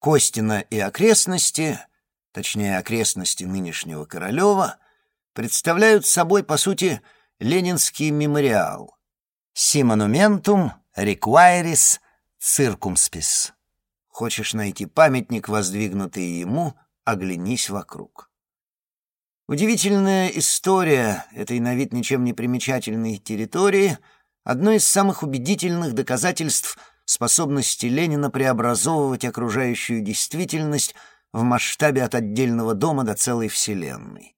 Костина и окрестности, точнее, окрестности нынешнего Королева, представляют собой, по сути, ленинский мемориал. «Si monumentum requiris circumspis». Хочешь найти памятник, воздвигнутый ему, оглянись вокруг. Удивительная история этой на вид ничем не примечательной территории — одно из самых убедительных доказательств способности Ленина преобразовывать окружающую действительность в масштабе от отдельного дома до целой вселенной.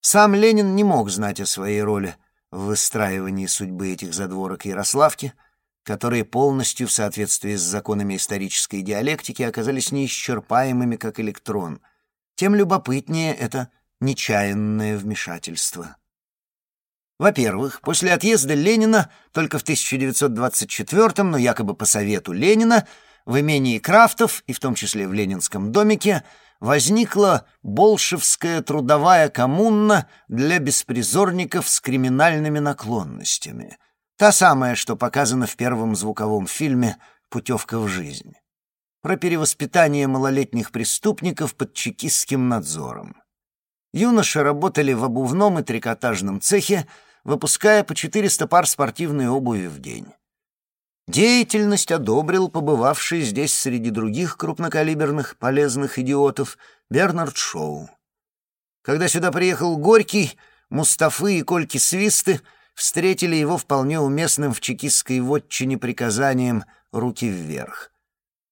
Сам Ленин не мог знать о своей роли в выстраивании судьбы этих задворок Ярославки, которые полностью в соответствии с законами исторической диалектики оказались неисчерпаемыми, как электрон. Тем любопытнее это нечаянное вмешательство. Во-первых, после отъезда Ленина только в 1924-м, но якобы по совету Ленина, в имении Крафтов, и в том числе в Ленинском домике, возникла Болшевская трудовая коммуна для беспризорников с криминальными наклонностями. Та самая, что показана в первом звуковом фильме «Путевка в жизнь». Про перевоспитание малолетних преступников под чекистским надзором. Юноши работали в обувном и трикотажном цехе, выпуская по 400 пар спортивной обуви в день. Деятельность одобрил побывавший здесь среди других крупнокалиберных полезных идиотов Бернард Шоу. Когда сюда приехал Горький, Мустафы и Кольки Свисты встретили его вполне уместным в чекистской вотчине приказанием «руки вверх».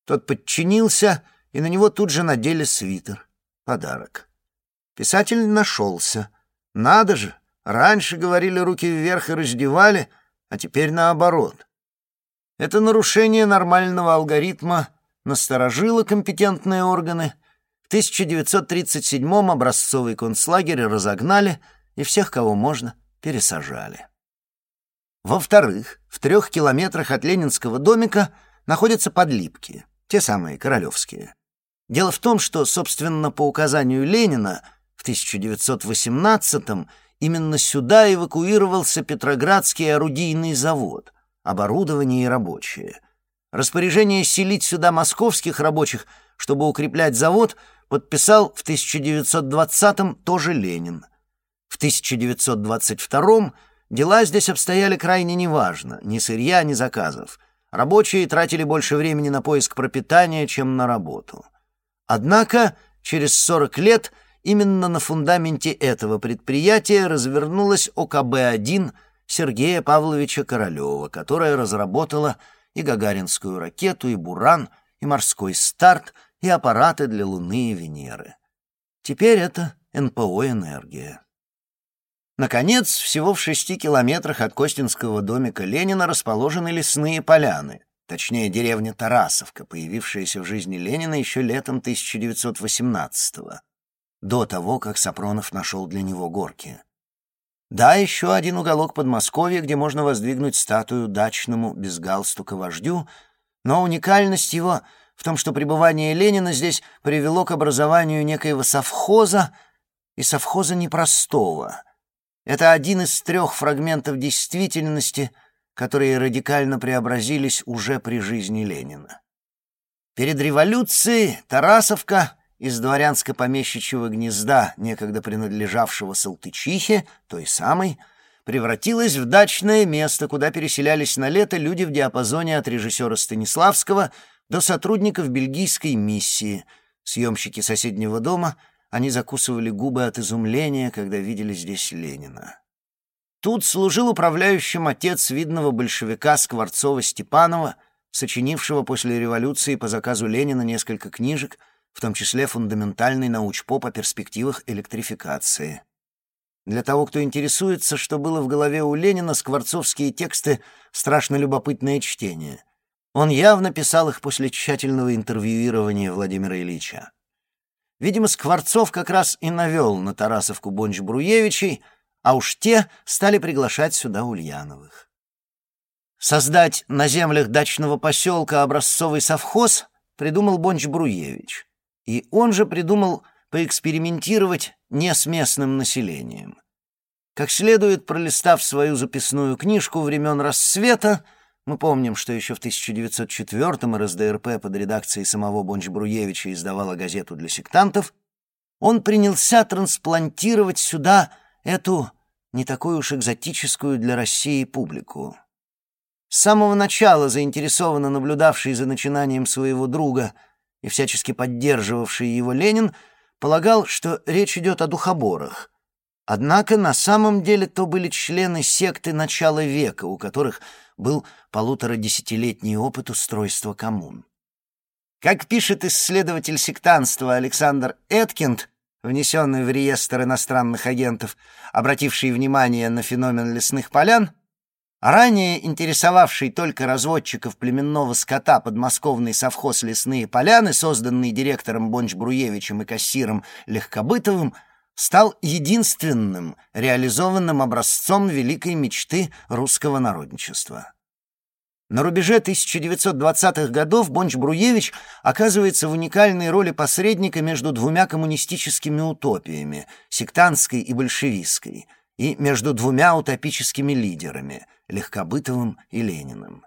Тот подчинился, и на него тут же надели свитер. Подарок. Писатель нашелся. Надо же, раньше говорили руки вверх и раздевали, а теперь наоборот. Это нарушение нормального алгоритма насторожило компетентные органы. В 1937-м образцовый концлагерь разогнали и всех, кого можно, пересажали. Во-вторых, в трех километрах от Ленинского домика находятся подлипки, те самые королевские. Дело в том, что, собственно, по указанию Ленина в 1918-м именно сюда эвакуировался Петроградский орудийный завод — оборудование и рабочие. Распоряжение селить сюда московских рабочих, чтобы укреплять завод, подписал в 1920-м тоже Ленин. В 1922-м дела здесь обстояли крайне неважно, ни сырья, ни заказов. Рабочие тратили больше времени на поиск пропитания, чем на работу. Однако через 40 лет именно на фундаменте этого предприятия развернулась ОКБ-1 – Сергея Павловича Королева, которая разработала и гагаринскую ракету, и «Буран», и морской старт, и аппараты для Луны и Венеры. Теперь это НПО «Энергия». Наконец, всего в шести километрах от Костинского домика Ленина расположены лесные поляны, точнее, деревня Тарасовка, появившаяся в жизни Ленина еще летом 1918-го, до того, как Сапронов нашел для него горки. Да, еще один уголок Подмосковья, где можно воздвигнуть статую дачному без галстука вождю, но уникальность его в том, что пребывание Ленина здесь привело к образованию некоего совхоза, и совхоза непростого. Это один из трех фрагментов действительности, которые радикально преобразились уже при жизни Ленина. Перед революцией Тарасовка из дворянско-помещичьего гнезда, некогда принадлежавшего Салтычихе, той самой, превратилась в дачное место, куда переселялись на лето люди в диапазоне от режиссера Станиславского до сотрудников бельгийской миссии. Съемщики соседнего дома, они закусывали губы от изумления, когда видели здесь Ленина. Тут служил управляющим отец видного большевика Скворцова-Степанова, сочинившего после революции по заказу Ленина несколько книжек — в том числе фундаментальный научпоп о перспективах электрификации. Для того, кто интересуется, что было в голове у Ленина, скворцовские тексты — страшно любопытное чтение. Он явно писал их после тщательного интервьюирования Владимира Ильича. Видимо, Скворцов как раз и навел на Тарасовку Бонч-Бруевичей, а уж те стали приглашать сюда Ульяновых. Создать на землях дачного поселка образцовый совхоз придумал Бонч-Бруевич и он же придумал поэкспериментировать не с местным населением. Как следует, пролистав свою записную книжку времен рассвета, Мы помним, что еще в 1904-м РСДРП под редакцией самого Бонч-Бруевича издавала газету для сектантов, он принялся трансплантировать сюда эту не такую уж экзотическую для России публику. С самого начала заинтересованно наблюдавший за начинанием своего друга и всячески поддерживавший его Ленин полагал, что речь идет о духоборах. Однако на самом деле то были члены секты начала века, у которых был полуторадесятилетний опыт устройства коммун. Как пишет исследователь сектанства Александр Эткинд, внесенный в реестр иностранных агентов, обративший внимание на феномен лесных полян, ранее интересовавший только разводчиков племенного скота подмосковный совхоз «Лесные поляны», созданный директором Бонч-Бруевичем и кассиром Легкобытовым, стал единственным реализованным образцом великой мечты русского народничества. На рубеже 1920-х годов Бонч-Бруевич оказывается в уникальной роли посредника между двумя коммунистическими утопиями — сектантской и большевистской, и между двумя утопическими лидерами — Легкобытовым и Лениным.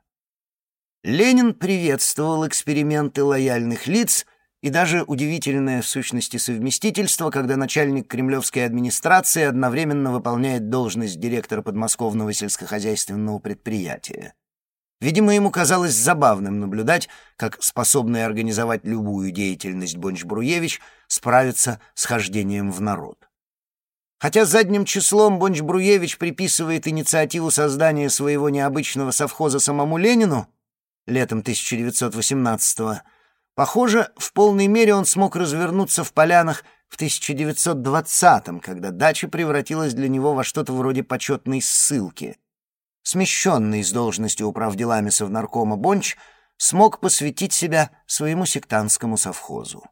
Ленин приветствовал эксперименты лояльных лиц и даже удивительное в сущности совместительство, когда начальник кремлевской администрации одновременно выполняет должность директора подмосковного сельскохозяйственного предприятия. Видимо, ему казалось забавным наблюдать, как способный организовать любую деятельность Бонч-Бруевич справится с хождением в народ. Хотя задним числом Бонч-Бруевич приписывает инициативу создания своего необычного совхоза самому Ленину летом 1918-го, похоже, в полной мере он смог развернуться в полянах в 1920-м, когда дача превратилась для него во что-то вроде почетной ссылки — смещенный с должности управделами Совнаркома Бонч, смог посвятить себя своему сектантскому совхозу.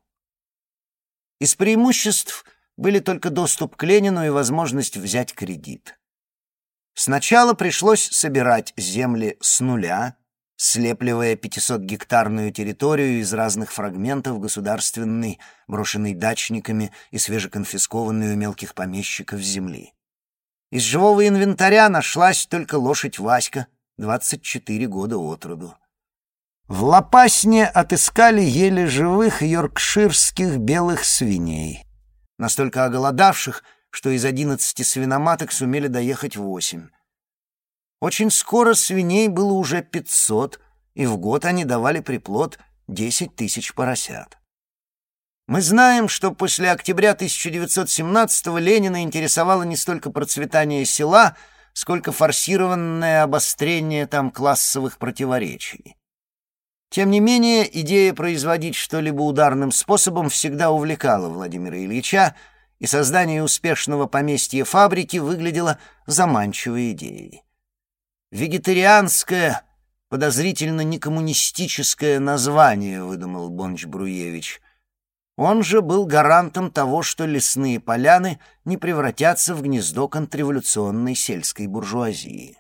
Из преимуществ были только доступ к Ленину и возможность взять кредит. Сначала пришлось собирать земли с нуля, слепливая 500-гектарную территорию из разных фрагментов государственной, брошенной дачниками и свежеконфискованной у мелких помещиков земли. Из живого инвентаря нашлась только лошадь Васька, 24 года от роду. В Лопасне отыскали еле живых йоркширских белых свиней, настолько оголодавших, что из одиннадцати свиноматок сумели доехать восемь. Очень скоро свиней было уже пятьсот, и в год они давали приплод десять тысяч поросят. Мы знаем, что после октября 1917-го Ленина интересовало не столько процветание села, сколько форсированное обострение там классовых противоречий. Тем не менее, идея производить что-либо ударным способом всегда увлекала Владимира Ильича, и создание успешного поместья фабрики выглядело заманчивой идеей. «Вегетарианское, подозрительно некоммунистическое название», — выдумал Бонч-Бруевич — он же был гарантом того, что лесные поляны не превратятся в гнездо контрреволюционной сельской буржуазии.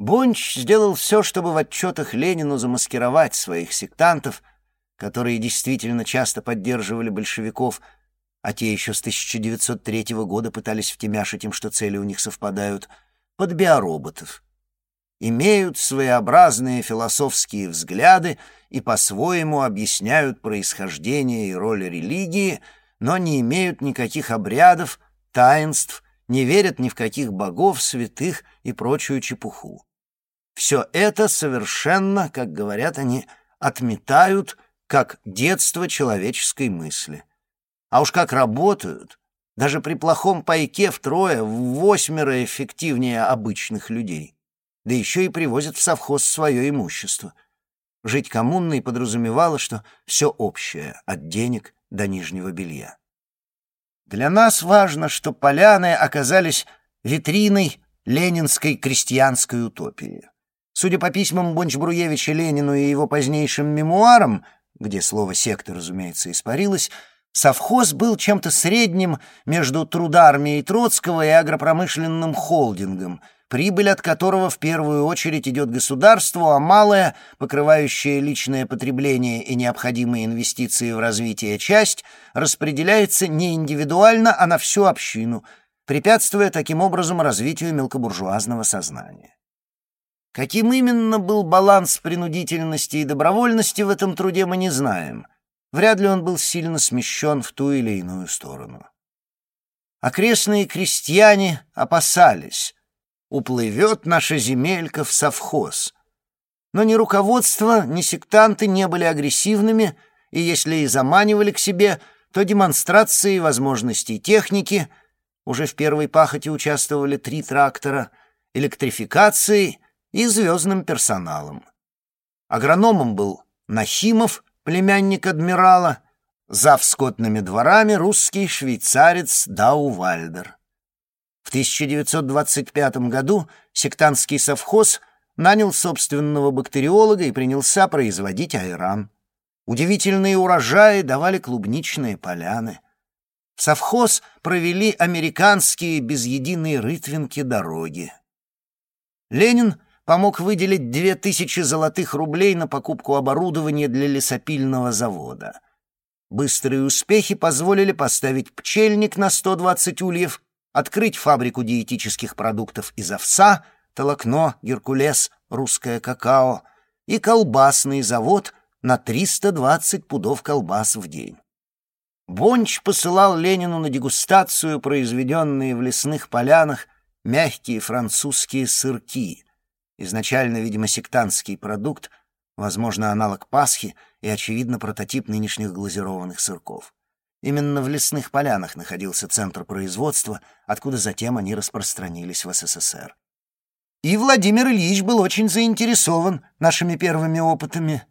Бонч сделал все, чтобы в отчетах Ленину замаскировать своих сектантов, которые действительно часто поддерживали большевиков, а те еще с 1903 года пытались втемяшить им, что цели у них совпадают, под биороботов — имеют своеобразные философские взгляды и по-своему объясняют происхождение и роль религии, но не имеют никаких обрядов, таинств, не верят ни в каких богов, святых и прочую чепуху. Все это совершенно, как говорят они, отметают как детство человеческой мысли. А уж как работают, даже при плохом пайке втрое, в восьмеро эффективнее обычных людей да еще и привозят в совхоз свое имущество. Жить коммунной подразумевало, что все общее, от денег до нижнего белья. Для нас важно, что поляны оказались витриной ленинской крестьянской утопии. Судя по письмам Бонч-Бруевича Ленину и его позднейшим мемуарам, где слово «секта», разумеется, испарилось, совхоз был чем-то средним между трудармией Троцкого и агропромышленным холдингом — прибыль от которого в первую очередь идет государству, а малая, покрывающая личное потребление и необходимые инвестиции в развитие часть, распределяется не индивидуально, а на всю общину, препятствуя таким образом развитию мелкобуржуазного сознания. Каким именно был баланс принудительности и добровольности в этом труде, мы не знаем. Вряд ли он был сильно смещен в ту или иную сторону. Окрестные крестьяне опасались. Уплывет наша земелька в совхоз. Но ни руководство, ни сектанты не были агрессивными, и если и заманивали к себе, то демонстрации возможностей техники, уже в первой пахоте участвовали три трактора, электрификации — и звездным персоналом. Агрономом был Нахимов, племянник адмирала, зав скотными дворами русский швейцарец Даувальдер. В 1925 году сектантский совхоз нанял собственного бактериолога и принялся производить айран. Удивительные урожаи давали клубничные поляны. В совхоз провели американские без единой рытвинки дороги. Ленин помог выделить две тысячи золотых рублей на покупку оборудования для лесопильного завода. Быстрые успехи позволили поставить пчельник на 120 ульев, открыть фабрику диетических продуктов из овса, толокно, геркулес, русское какао и колбасный завод на 320 пудов колбас в день. Бонч посылал Ленину на дегустацию произведенные в лесных полянах мягкие французские сырки — Изначально, видимо, сектантский продукт, возможно, аналог Пасхи и, очевидно, прототип нынешних глазированных сырков. Именно в лесных полянах находился центр производства, откуда затем они распространились в СССР. И Владимир Ильич был очень заинтересован нашими первыми опытами.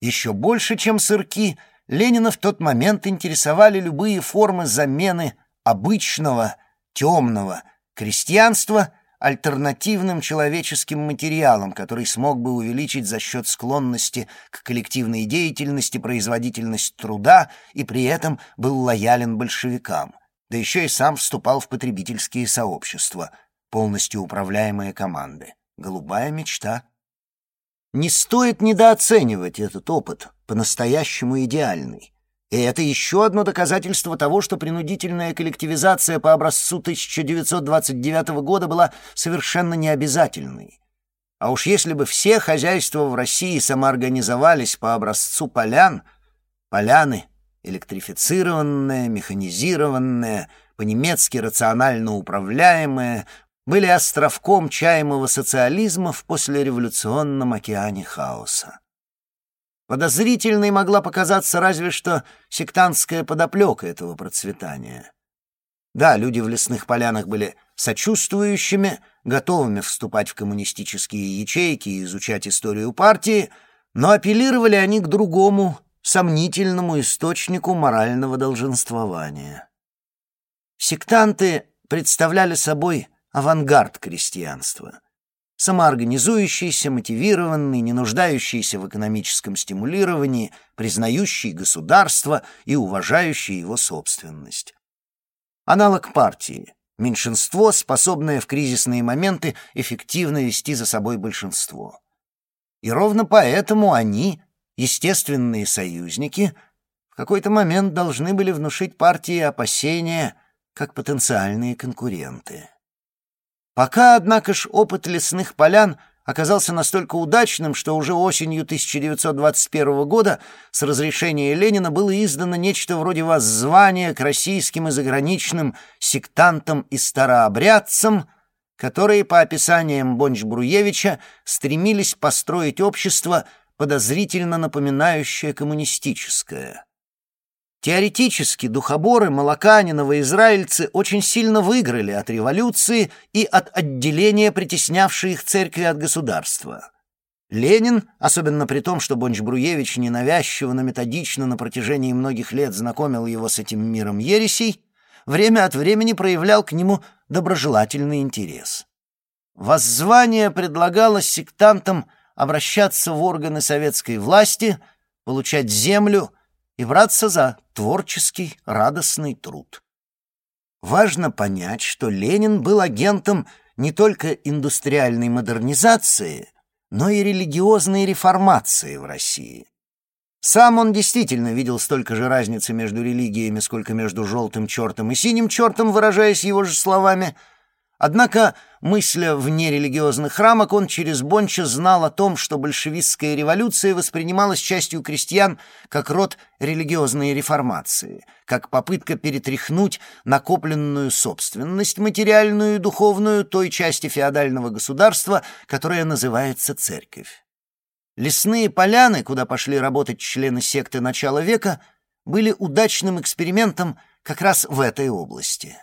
Еще больше, чем сырки, Ленина в тот момент интересовали любые формы замены обычного, темного крестьянства — альтернативным человеческим материалом, который смог бы увеличить за счет склонности к коллективной деятельности производительность труда и при этом был лоялен большевикам, да еще и сам вступал в потребительские сообщества, полностью управляемые команды. Голубая мечта. Не стоит недооценивать этот опыт, по-настоящему идеальный. И это еще одно доказательство того, что принудительная коллективизация по образцу 1929 года была совершенно необязательной. А уж если бы все хозяйства в России самоорганизовались по образцу полян, поляны электрифицированные, механизированные, по-немецки рационально управляемые, были островком чаемого социализма в послереволюционном океане хаоса. Подозрительной могла показаться разве что сектантская подоплека этого процветания. Да, люди в лесных полянах были сочувствующими, готовыми вступать в коммунистические ячейки и изучать историю партии, но апеллировали они к другому, сомнительному источнику морального долженствования. Сектанты представляли собой авангард крестьянства — самоорганизующийся, мотивированный, не нуждающийся в экономическом стимулировании, признающий государство и уважающий его собственность. Аналог партии. Меньшинство, способное в кризисные моменты эффективно вести за собой большинство. И ровно поэтому они, естественные союзники, в какой-то момент должны были внушить партии опасения как потенциальные конкуренты. Пока, однако ж, опыт лесных полян оказался настолько удачным, что уже осенью 1921 года с разрешения Ленина было издано нечто вроде воззвания к российским и заграничным сектантам и старообрядцам, которые, по описаниям Бонч-Бруевича, стремились построить общество, подозрительно напоминающее коммунистическое. Теоретически духоборы, молокане, новоизраильцы очень сильно выиграли от революции и от отделения притеснявшей их церкви от государства. Ленин, особенно при том, что Бонч-Бруевич ненавязчиво, но методично на протяжении многих лет знакомил его с этим миром ересей, время от времени проявлял к нему доброжелательный интерес. Воззвание предлагалось сектантам обращаться в органы советской власти, получать землю и браться за творческий, радостный труд. Важно понять, что Ленин был агентом не только индустриальной модернизации, но и религиозной реформации в России. Сам он действительно видел столько же разницы между религиями, сколько между желтым чертом и синим чертом, выражаясь его же словами, Однако, мысля в нерелигиозных рамок, он через Бонча знал о том, что большевистская революция воспринималась частью крестьян как род религиозной реформации, как попытка перетряхнуть накопленную собственность материальную и духовную той части феодального государства, которая называется церковь. Лесные поляны, куда пошли работать члены секты начала века, были удачным экспериментом как раз в этой области.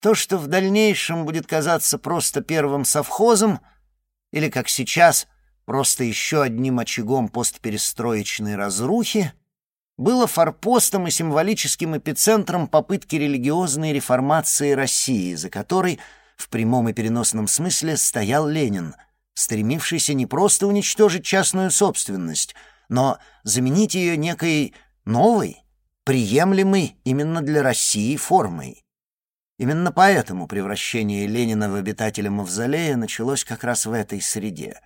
То, что в дальнейшем будет казаться просто первым совхозом, или, как сейчас, просто еще одним очагом постперестроечной разрухи, было форпостом и символическим эпицентром попытки религиозной реформации России, за которой в прямом и переносном смысле стоял Ленин, стремившийся не просто уничтожить частную собственность, но заменить ее некой новой, приемлемой именно для России формой. Именно поэтому превращение Ленина в обитателя Мавзолея началось как раз в этой среде.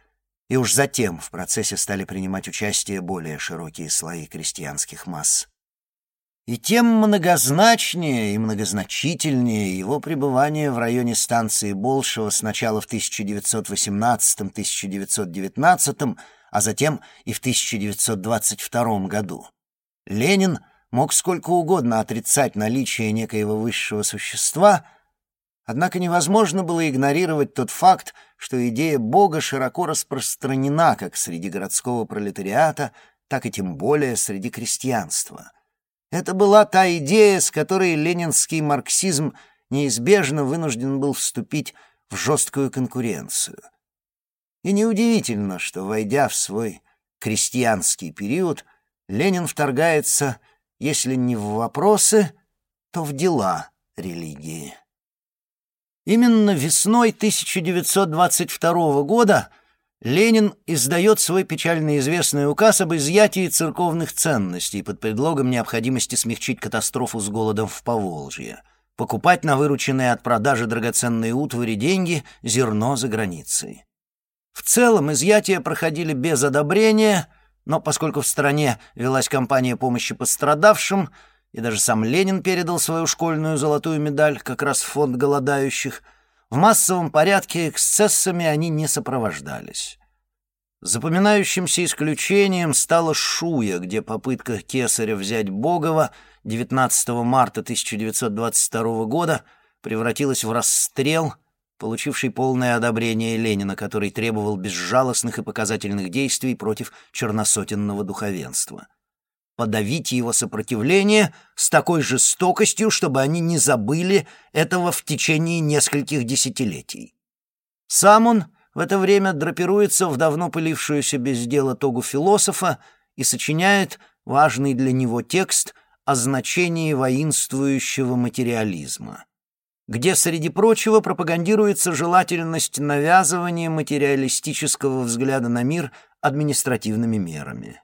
И уж затем в процессе стали принимать участие более широкие слои крестьянских масс. И тем многозначнее и многозначительнее его пребывание в районе станции Болшева сначала в 1918-1919, а затем и в 1922 году. Ленин — мог сколько угодно отрицать наличие некоего высшего существа, однако невозможно было игнорировать тот факт, что идея Бога широко распространена как среди городского пролетариата, так и тем более среди крестьянства. Это была та идея, с которой ленинский марксизм неизбежно вынужден был вступить в жесткую конкуренцию. И неудивительно, что, войдя в свой крестьянский период, Ленин вторгается если не в вопросы, то в дела религии. Именно весной 1922 года Ленин издает свой печально известный указ об изъятии церковных ценностей под предлогом необходимости смягчить катастрофу с голодом в Поволжье, покупать на вырученные от продажи драгоценные утвари деньги зерно за границей. В целом изъятия проходили без одобрения – но поскольку в стране велась кампания помощи пострадавшим, и даже сам Ленин передал свою школьную золотую медаль как раз в фонд голодающих, в массовом порядке эксцессами они не сопровождались. Запоминающимся исключением стала Шуя, где попытка Кесаря взять Богова 19 марта 1922 года превратилась в расстрел получивший полное одобрение Ленина, который требовал безжалостных и показательных действий против черносотенного духовенства. Подавить его сопротивление с такой жестокостью, чтобы они не забыли этого в течение нескольких десятилетий. Сам он в это время драпируется в давно пылившуюся без дела тогу философа и сочиняет важный для него текст о значении воинствующего материализма где, среди прочего, пропагандируется желательность навязывания материалистического взгляда на мир административными мерами.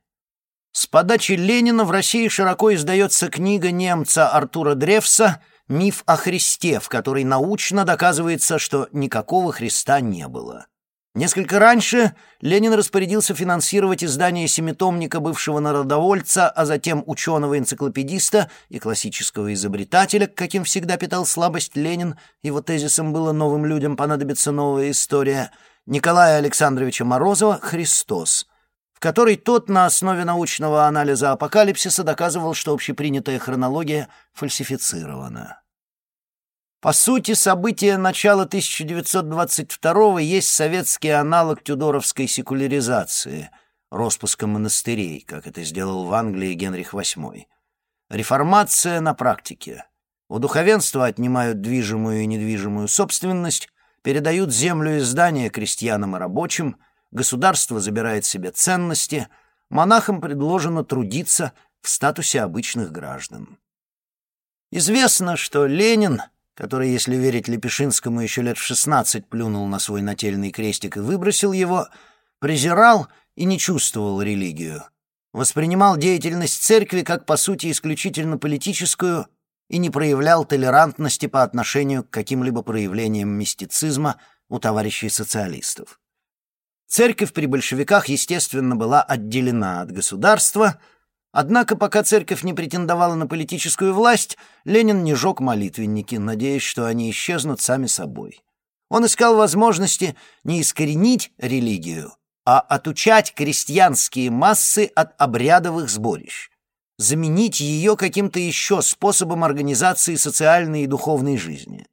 С подачи Ленина в России широко издается книга немца Артура Древса «Миф о Христе», в которой научно доказывается, что никакого Христа не было. Несколько раньше Ленин распорядился финансировать издание семитомника бывшего народовольца, а затем ученого-энциклопедиста и классического изобретателя, каким всегда питал слабость Ленин, его тезисом было «новым людям понадобится новая история», Николая Александровича Морозова «Христос», в которой тот на основе научного анализа апокалипсиса доказывал, что общепринятая хронология фальсифицирована. По сути, события начала 1922 есть советский аналог тюдоровской секуляризации, распуска монастырей, как это сделал в Англии Генрих VIII. Реформация на практике. У духовенства отнимают движимую и недвижимую собственность, передают землю и здания крестьянам и рабочим, государство забирает себе ценности, монахам предложено трудиться в статусе обычных граждан. Известно, что Ленин — который, если верить Лепешинскому, еще лет в шестнадцать плюнул на свой нательный крестик и выбросил его, презирал и не чувствовал религию. Воспринимал деятельность церкви как, по сути, исключительно политическую и не проявлял толерантности по отношению к каким-либо проявлениям мистицизма у товарищей социалистов. Церковь при большевиках, естественно, была отделена от государства, Однако, пока церковь не претендовала на политическую власть, Ленин не жег молитвенники, надеясь, что они исчезнут сами собой. Он искал возможности не искоренить религию, а отучать крестьянские массы от обрядовых сборищ, заменить ее каким-то еще способом организации социальной и духовной жизни.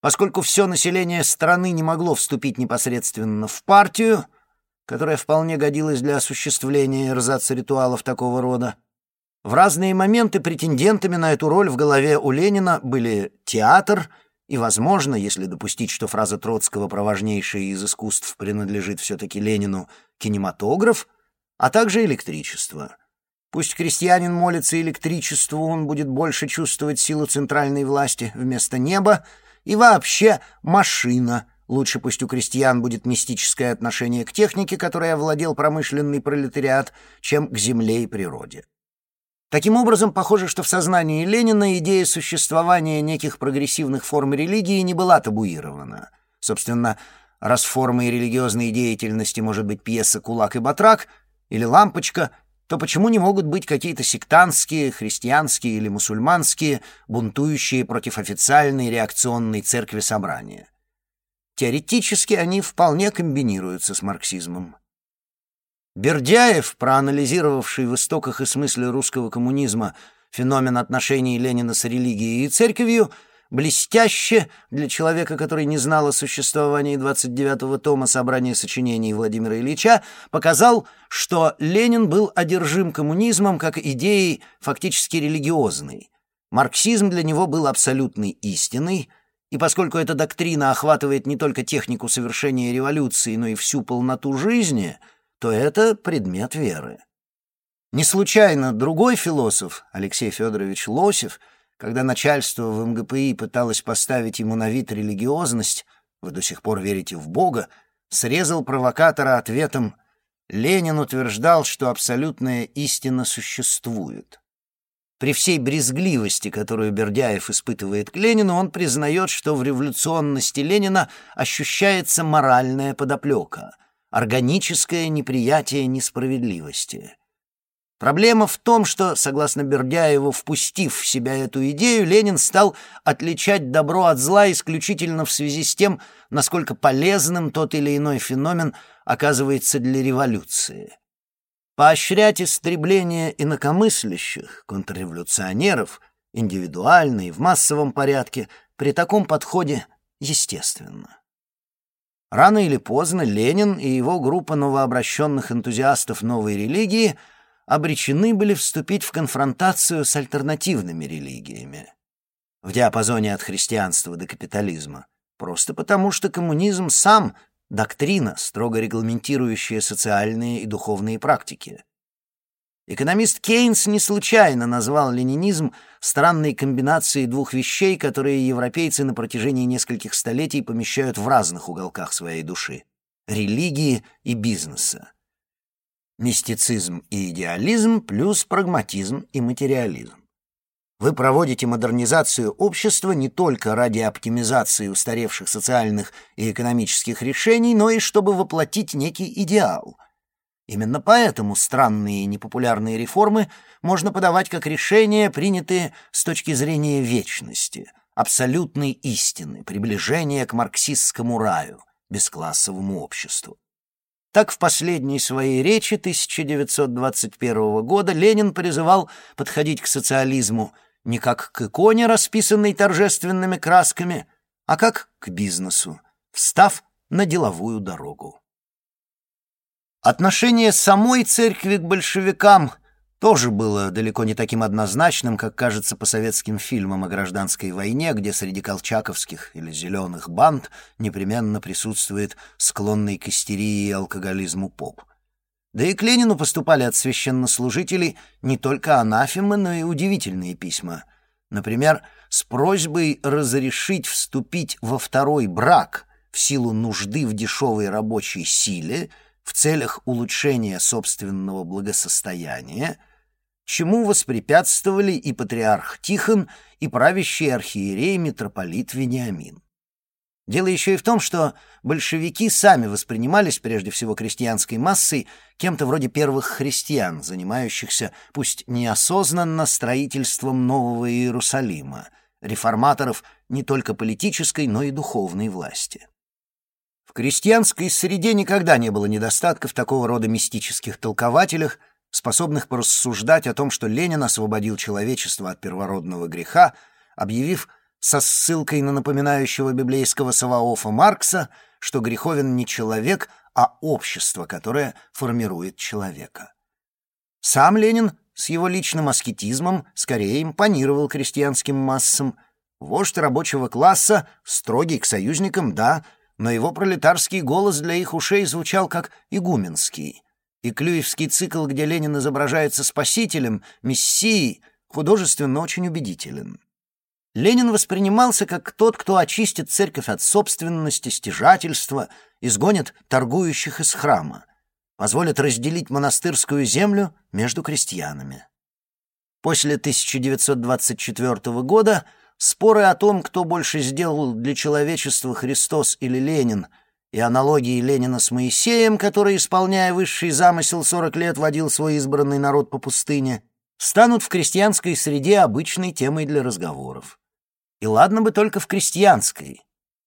Поскольку все население страны не могло вступить непосредственно в партию, которая вполне годилась для осуществления эрзаца ритуалов такого рода, в разные моменты претендентами на эту роль в голове у Ленина были театр — и, возможно, если допустить, что фраза Троцкого про важнейшее из искусств принадлежит все-таки Ленину, кинематограф, а также электричество. Пусть крестьянин молится электричеству, он будет больше чувствовать силу центральной власти вместо неба, и вообще машина. Лучше пусть у крестьян будет мистическое отношение к технике, которой овладел промышленный пролетариат, чем к земле и природе. Таким образом, похоже, что в сознании Ленина идея существования неких прогрессивных форм религии не была табуирована. Собственно, раз формой религиозной деятельности может быть пьеса «Кулак и батрак» или «Лампочка», то почему не могут быть какие-то сектантские, христианские или мусульманские, бунтующие против официальной реакционной церкви собрания? Теоретически они вполне комбинируются с марксизмом. Бердяев, проанализировавший в истоках и смысле русского коммунизма феномен отношений Ленина с религией и церковью, блестяще для человека, который не знал о существовании 29-го тома собрания сочинений Владимира Ильича, показал, что Ленин был одержим коммунизмом как идеей фактически религиозной. Марксизм для него был абсолютной истиной, и поскольку эта доктрина охватывает не только технику совершения революции, но и всю полноту жизни — то это предмет веры. Не случайно другой философ, Алексей Федорович Лосев, когда начальство в МГПИ пыталось поставить ему на вид религиозность, вы до сих пор верите в Бога, срезал провокатора ответом «Ленин утверждал, что абсолютная истина существует». При всей брезгливости, которую Бердяев испытывает к Ленину, он признает, что в революционности Ленина ощущается моральная подоплека — органическое неприятие несправедливости. Проблема в том, что, согласно Бердяеву, впустив в себя эту идею, Ленин стал отличать добро от зла исключительно в связи с тем, насколько полезным тот или иной феномен оказывается для революции. Поощрять истребление инакомыслящих, контрреволюционеров, индивидуально и в массовом порядке, при таком подходе естественно. Рано или поздно Ленин и его группа новообращенных энтузиастов новой религии обречены были вступить в конфронтацию с альтернативными религиями в диапазоне от христианства до капитализма, просто потому что коммунизм сам — доктрина, строго регламентирующая социальные и духовные практики. Экономист Кейнс не случайно назвал ленинизм странной комбинацией двух вещей, которые европейцы на протяжении нескольких столетий помещают в разных уголках своей души — религии и бизнеса. Мистицизм и идеализм плюс прагматизм и материализм. Вы проводите модернизацию общества не только ради оптимизации устаревших социальных и экономических решений, но и чтобы воплотить некий идеал — Именно поэтому странные и непопулярные реформы можно подавать как решения, принятые с точки зрения вечности, абсолютной истины, приближения к марксистскому раю, бесклассовому обществу. Так в последней своей речи 1921 года Ленин призывал подходить к социализму не как к иконе, расписанной торжественными красками, а как к бизнесу, встав на деловую дорогу. Отношение самой церкви к большевикам тоже было далеко не таким однозначным, как кажется по советским фильмам о гражданской войне, где среди колчаковских или зеленых банд непременно присутствует склонный к истерии и алкоголизму поп. Да и к Ленину поступали от священнослужителей не только анафемы, но и удивительные письма. Например, с просьбой разрешить вступить во второй брак в силу нужды в дешевой рабочей силе — в целях улучшения собственного благосостояния, чему воспрепятствовали и патриарх Тихон, и правящий архиерей митрополит Вениамин. Дело еще и в том, что большевики сами воспринимались прежде всего крестьянской массой кем-то вроде первых христиан, занимающихся, пусть неосознанно, строительством нового Иерусалима, реформаторов не только политической, но и духовной власти. В крестьянской среде никогда не было недостатков такого рода мистических толкователях, способных порассуждать о том, что Ленин освободил человечество от первородного греха, объявив со ссылкой на напоминающего библейского Саваофа Маркса, что греховен не человек, а общество, которое формирует человека. Сам Ленин с его личным аскетизмом скорее импонировал крестьянским массам. Вождь рабочего класса, строгий к союзникам, да, но его пролетарский голос для их ушей звучал как игуменский. И Клюевский цикл, где Ленин изображается спасителем, мессией, художественно очень убедителен. Ленин воспринимался как тот, кто очистит церковь от собственности, стяжательства, изгонит торгующих из храма, позволит разделить монастырскую землю между крестьянами. После 1924 года споры о том, кто больше сделал для человечества Христос или Ленин, и аналогии Ленина с Моисеем, который, исполняя высший замысел, 40 лет водил свой избранный народ по пустыне, станут в крестьянской среде обычной темой для разговоров. И ладно бы только в крестьянской.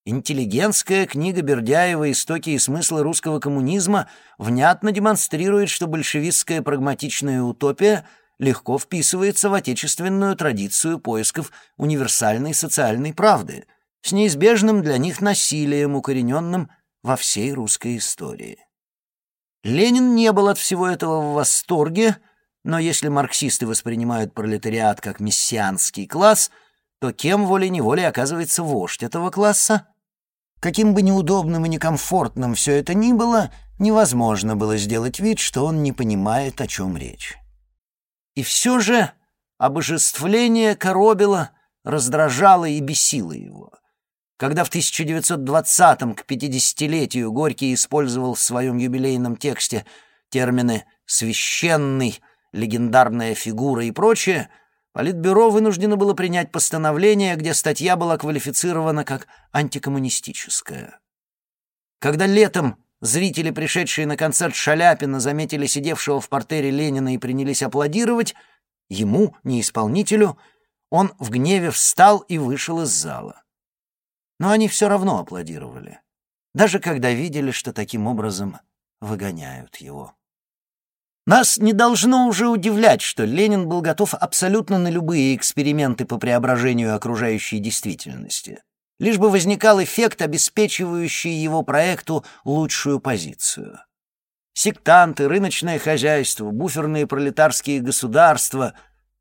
Интеллигентская книга Бердяева «Истоки и смыслы русского коммунизма» внятно демонстрирует, что большевистская прагматичная утопия легко вписывается в отечественную традицию поисков универсальной социальной правды с неизбежным для них насилием, укорененным во всей русской истории. Ленин не был от всего этого в восторге, но если марксисты воспринимают пролетариат как мессианский класс — то кем волей-неволей оказывается вождь этого класса? Каким бы неудобным и некомфортным все это ни было, невозможно было сделать вид, что он не понимает, о чем речь. И все же обожествление коробило, раздражало и бесило его. Когда в 1920-м к 50-летию Горький использовал в своем юбилейном тексте термины «священный», «легендарная фигура» и прочее — Политбюро вынуждено было принять постановление, где статья была квалифицирована как антикоммунистическая. Когда летом зрители, пришедшие на концерт Шаляпина, заметили сидевшего в портере Ленина и принялись аплодировать, ему, не исполнителю, он в гневе встал и вышел из зала. Но они все равно аплодировали, даже когда видели, что таким образом выгоняют его. Нас не должно уже удивлять, что Ленин был готов абсолютно на любые эксперименты по преображению окружающей действительности, лишь бы возникал эффект, обеспечивающий его проекту лучшую позицию. Сектанты, рыночное хозяйство, буферные пролетарские государства,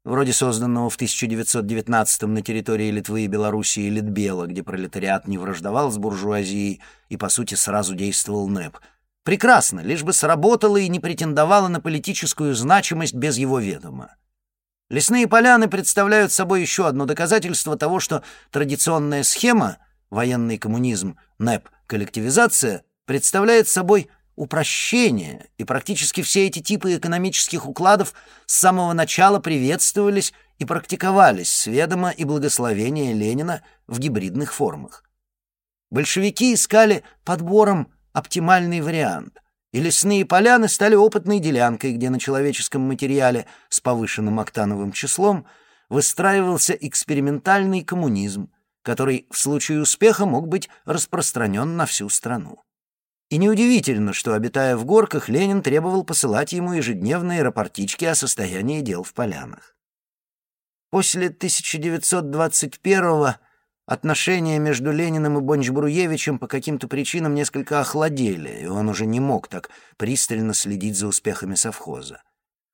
вроде созданного в 1919 на территории Литвы и Белоруссии Литбела, где пролетариат не враждовал с буржуазией и, по сути, сразу действовал НЭП — Прекрасно, лишь бы сработала и не претендовала на политическую значимость без его ведома. Лесные поляны представляют собой еще одно доказательство того, что традиционная схема военный коммунизм, НЭП, коллективизация представляет собой упрощение, и практически все эти типы экономических укладов с самого начала приветствовались и практиковались с ведома и благословения Ленина в гибридных формах. Большевики искали подбором оптимальный вариант, и лесные поляны стали опытной делянкой, где на человеческом материале с повышенным октановым числом выстраивался экспериментальный коммунизм, который в случае успеха мог быть распространен на всю страну. И неудивительно, что, обитая в горках, Ленин требовал посылать ему ежедневные рапортички о состоянии дел в полянах. После 1921 Отношения между Лениным и Бонч-Бруевичем по каким-то причинам несколько охладели, и он уже не мог так пристально следить за успехами совхоза.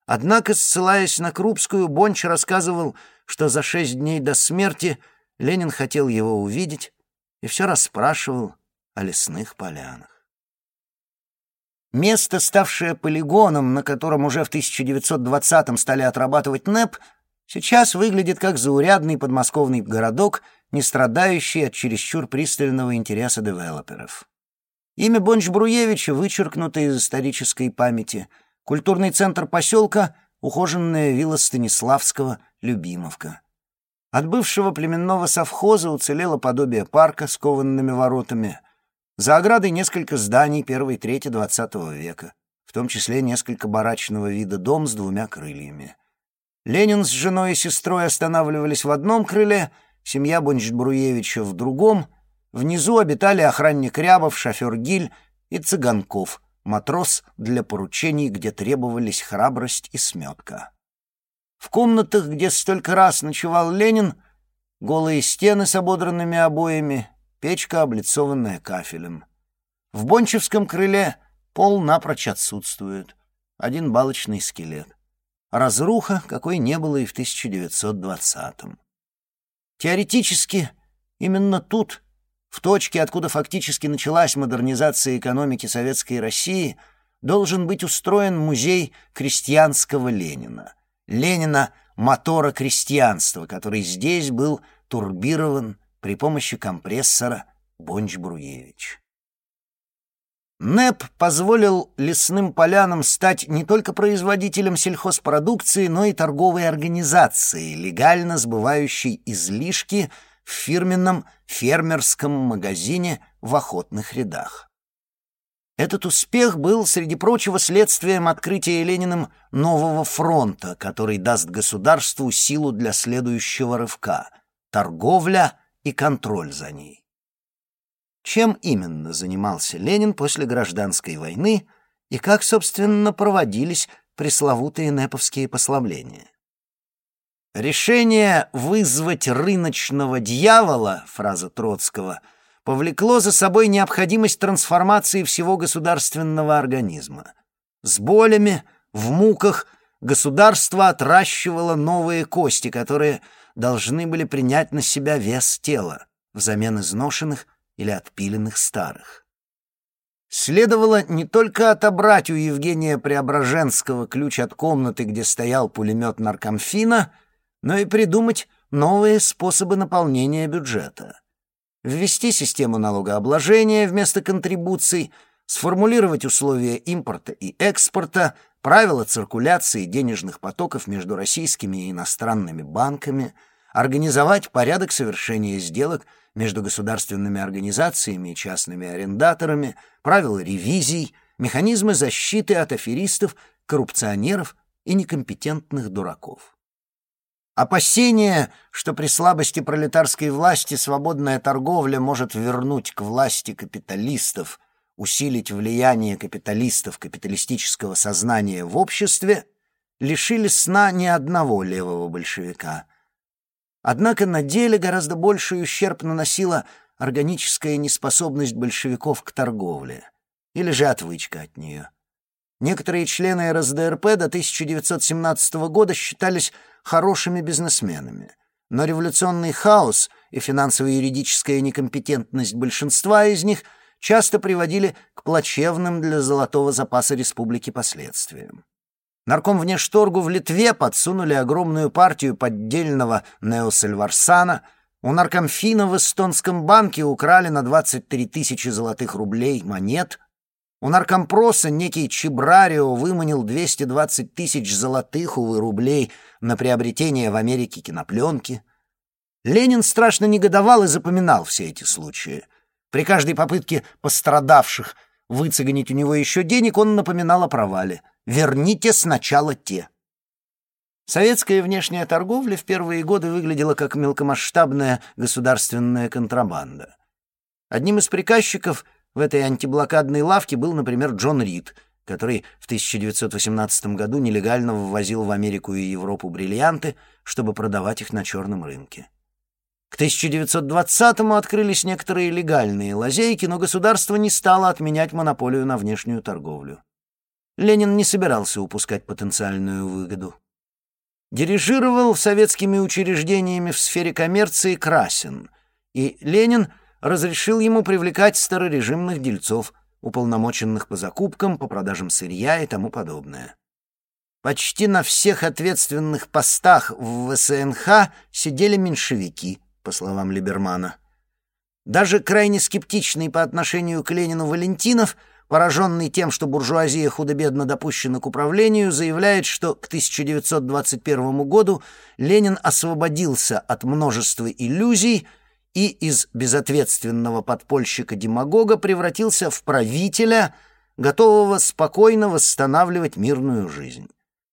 Однако, ссылаясь на Крупскую, Бонч рассказывал, что за шесть дней до смерти Ленин хотел его увидеть и все расспрашивал о лесных полянах. Место, ставшее полигоном, на котором уже в 1920-м стали отрабатывать НЭП, сейчас выглядит как заурядный подмосковный городок — не страдающий от чересчур пристального интереса девелоперов. Имя Бонч-Бруевича вычеркнуто из исторической памяти. Культурный центр поселка — ухоженная вилла Станиславского, Любимовка. От бывшего племенного совхоза уцелело подобие парка с кованными воротами. За оградой несколько зданий первой трети двадцатого века, в том числе несколько барачного вида дом с двумя крыльями. Ленин с женой и сестрой останавливались в одном крыле, семья Бонч-Бруевича в другом. Внизу обитали охранник Рябов, шофер Гиль и Цыганков, матрос для поручений, где требовались храбрость и сметка. В комнатах, где столько раз ночевал Ленин, голые стены с ободранными обоями, печка, облицованная кафелем. В Бончевском крыле пол напрочь отсутствует, один балочный скелет. Разруха, какой не было и в 1920-м. Теоретически, именно тут, в точке, откуда фактически началась модернизация экономики Советской России, должен быть устроен музей крестьянского Ленина. Ленина — мотора крестьянства, который здесь был турбирован при помощи компрессора Бонч-Бруевич. НЭП позволил лесным полянам стать не только производителем сельхозпродукции, но и торговой организацией, легально сбывающей излишки в фирменном фермерском магазине в охотных рядах. Этот успех был, среди прочего, следствием открытия Лениным нового фронта, который даст государству силу для следующего рывка — торговля и контроль за ней. Чем именно занимался Ленин после гражданской войны и как, собственно, проводились пресловутые неповские послабления? Решение вызвать рыночного дьявола, фраза Троцкого, повлекло за собой необходимость трансформации всего государственного организма. С болями, в муках государство отращивало новые кости, которые должны были принять на себя вес тела взамен изношенных или отпиленных старых. Следовало не только отобрать у Евгения Преображенского ключ от комнаты, где стоял пулемет наркомфина, но и придумать новые способы наполнения бюджета. Ввести систему налогообложения вместо контрибуций, сформулировать условия импорта и экспорта, правила циркуляции денежных потоков между российскими и иностранными банками, организовать порядок совершения сделок – между государственными организациями и частными арендаторами, правила ревизий, механизмы защиты от аферистов, коррупционеров и некомпетентных дураков. Опасение, что при слабости пролетарской власти свободная торговля может вернуть к власти капиталистов, усилить влияние капиталистов капиталистического сознания в обществе, лишили сна ни одного левого большевика — Однако на деле гораздо больший ущерб наносила органическая неспособность большевиков к торговле, или же отвычка от нее. Некоторые члены РСДРП до 1917 года считались хорошими бизнесменами, но революционный хаос и финансово-юридическая некомпетентность большинства из них часто приводили к плачевным для золотого запаса республики последствиям. Нарком внешторгу в Литве подсунули огромную партию поддельного неосельварсана. У наркомфина в эстонском банке украли на 23 тысячи золотых рублей монет. У наркомпроса некий Чебрарио выманил 220 тысяч золотых, увы, рублей на приобретение в Америке кинопленки. Ленин страшно негодовал и запоминал все эти случаи. При каждой попытке пострадавших выцегонить у него еще денег он напоминал о провале — Верните сначала те. Советская внешняя торговля в первые годы выглядела как мелкомасштабная государственная контрабанда. Одним из приказчиков в этой антиблокадной лавке был, например, Джон Рид, который в 1918 году нелегально ввозил в Америку и Европу бриллианты, чтобы продавать их на черном рынке. К 1920-му открылись некоторые легальные лазейки, но государство не стало отменять монополию на внешнюю торговлю. Ленин не собирался упускать потенциальную выгоду. Дирижировал советскими учреждениями в сфере коммерции Красин, и Ленин разрешил ему привлекать старорежимных дельцов, уполномоченных по закупкам, по продажам сырья и тому подобное. Почти на всех ответственных постах в ВСНХ сидели меньшевики, по словам Либермана. Даже крайне скептичный по отношению к Ленину Валентинов пораженный тем, что буржуазия худо-бедно допущена к управлению, заявляет, что к 1921 году Ленин освободился от множества иллюзий и из безответственного подпольщика-демагога превратился в правителя, готового спокойно восстанавливать мирную жизнь.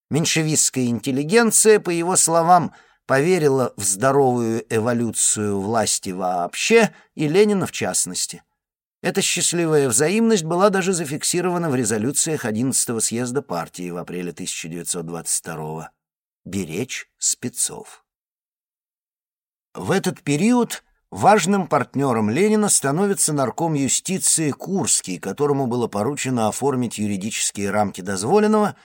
Меньшевистская интеллигенция, по его словам, поверила в здоровую эволюцию власти вообще и Ленина в частности. Эта счастливая взаимность была даже зафиксирована в резолюциях 11-го съезда партии в апреле 1922-го. «Беречь спецов». В этот период важным партнером Ленина становится нарком юстиции Курский, которому было поручено оформить юридические рамки дозволенного,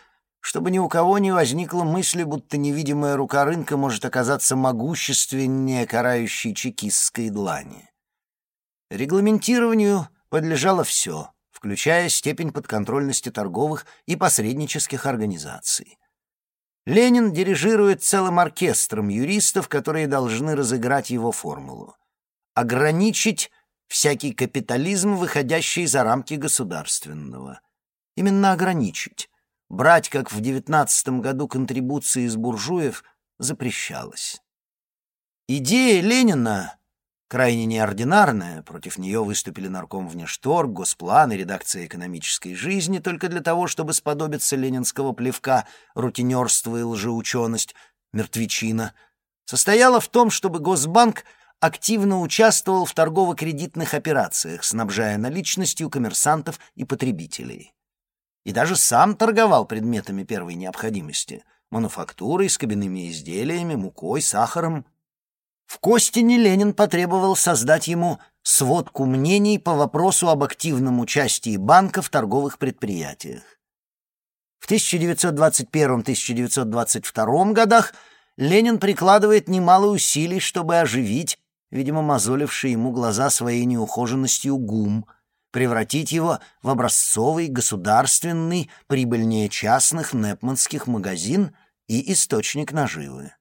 чтобы ни у кого не возникло мысли, будто невидимая рука рынка может оказаться могущественнее карающей чекистской длани. Регламентированию подлежало все, включая степень подконтрольности торговых и посреднических организаций. Ленин дирижирует целым оркестром юристов, которые должны разыграть его формулу. Ограничить всякий капитализм, выходящий за рамки государственного. Именно ограничить. Брать, как в девятнадцатом году, контрибуции из буржуев запрещалось. Идея Ленина крайне неординарная, против нее выступили нарком внешторг, госплан и редакция экономической жизни только для того, чтобы сподобиться ленинского плевка рутинерство и лжеученость, мертвечина, состояла в том, чтобы Госбанк активно участвовал в торгово-кредитных операциях, снабжая наличностью коммерсантов и потребителей. И даже сам торговал предметами первой необходимости — мануфактурой, скобяными изделиями, мукой, сахаром в Костине Ленин потребовал создать ему сводку мнений по вопросу об активном участии банка в торговых предприятиях. В 1921-1922 годах Ленин прикладывает немало усилий, чтобы оживить, видимо, мозоливший ему глаза своей неухоженностью ГУМ, превратить его в образцовый, государственный, прибыльнее частных непманских магазин и источник наживы.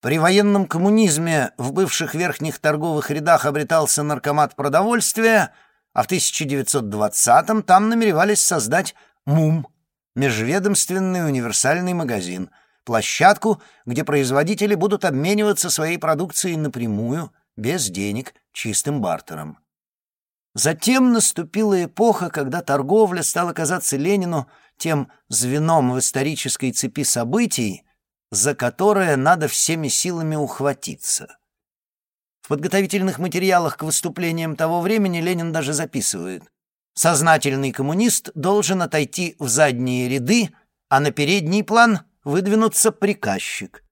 При военном коммунизме в бывших верхних торговых рядах обретался наркомат продовольствия, а в 1920-м там намеревались создать МУМ — межведомственный универсальный магазин, площадку, где производители будут обмениваться своей продукцией напрямую, без денег, чистым бартером. Затем наступила эпоха, когда торговля стала казаться Ленину тем звеном в исторической цепи событий, за которое надо всеми силами ухватиться. В подготовительных материалах к выступлениям того времени Ленин даже записывает «Сознательный коммунист должен отойти в задние ряды, а на передний план выдвинуться приказчик».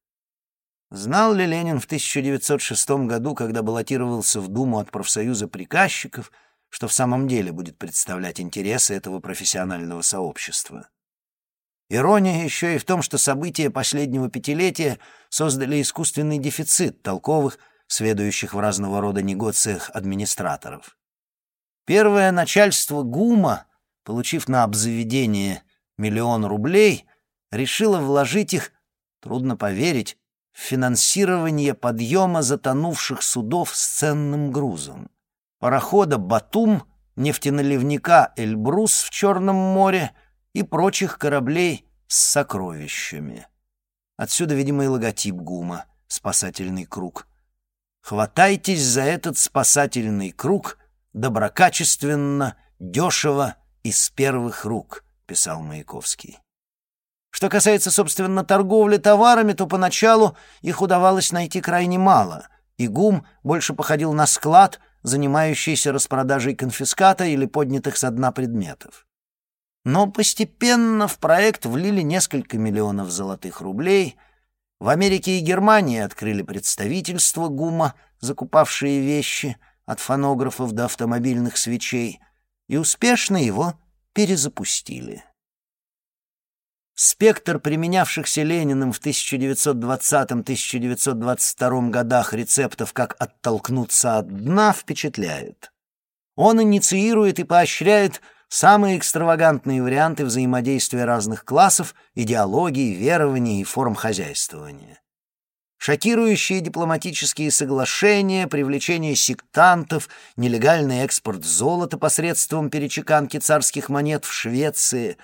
Знал ли Ленин в 1906 году, когда баллотировался в Думу от профсоюза приказчиков, что в самом деле будет представлять интересы этого профессионального сообщества? Ирония еще и в том, что события последнего пятилетия создали искусственный дефицит толковых, сведущих в разного рода негоциях администраторов. Первое начальство ГУМа, получив на обзаведение миллион рублей, решило вложить их, трудно поверить, в финансирование подъема затонувших судов с ценным грузом. Парохода «Батум», нефтеналивника «Эльбрус» в Черном море — и прочих кораблей с сокровищами. Отсюда, видимо, и логотип ГУМа «Спасательный круг». «Хватайтесь за этот спасательный круг доброкачественно, дешево и с первых рук», — писал Маяковский. Что касается, собственно, торговли товарами, то поначалу их удавалось найти крайне мало, и ГУМ больше походил на склад, занимающийся распродажей конфиската или поднятых со дна предметов. Но постепенно в проект влили несколько миллионов золотых рублей. В Америке и Германии открыли представительство ГУМа, закупавшие вещи от фонографов до автомобильных свечей, и успешно его перезапустили. Спектр применявшихся Лениным в 1920-1922 годах рецептов «Как оттолкнуться от дна» впечатляет. Он инициирует и поощряет самые экстравагантные варианты взаимодействия разных классов, идеологий, верований и форм хозяйствования. шокирующие дипломатические соглашения, привлечение сектантов, нелегальный экспорт золота посредством перечеканки царских монет в Швеции,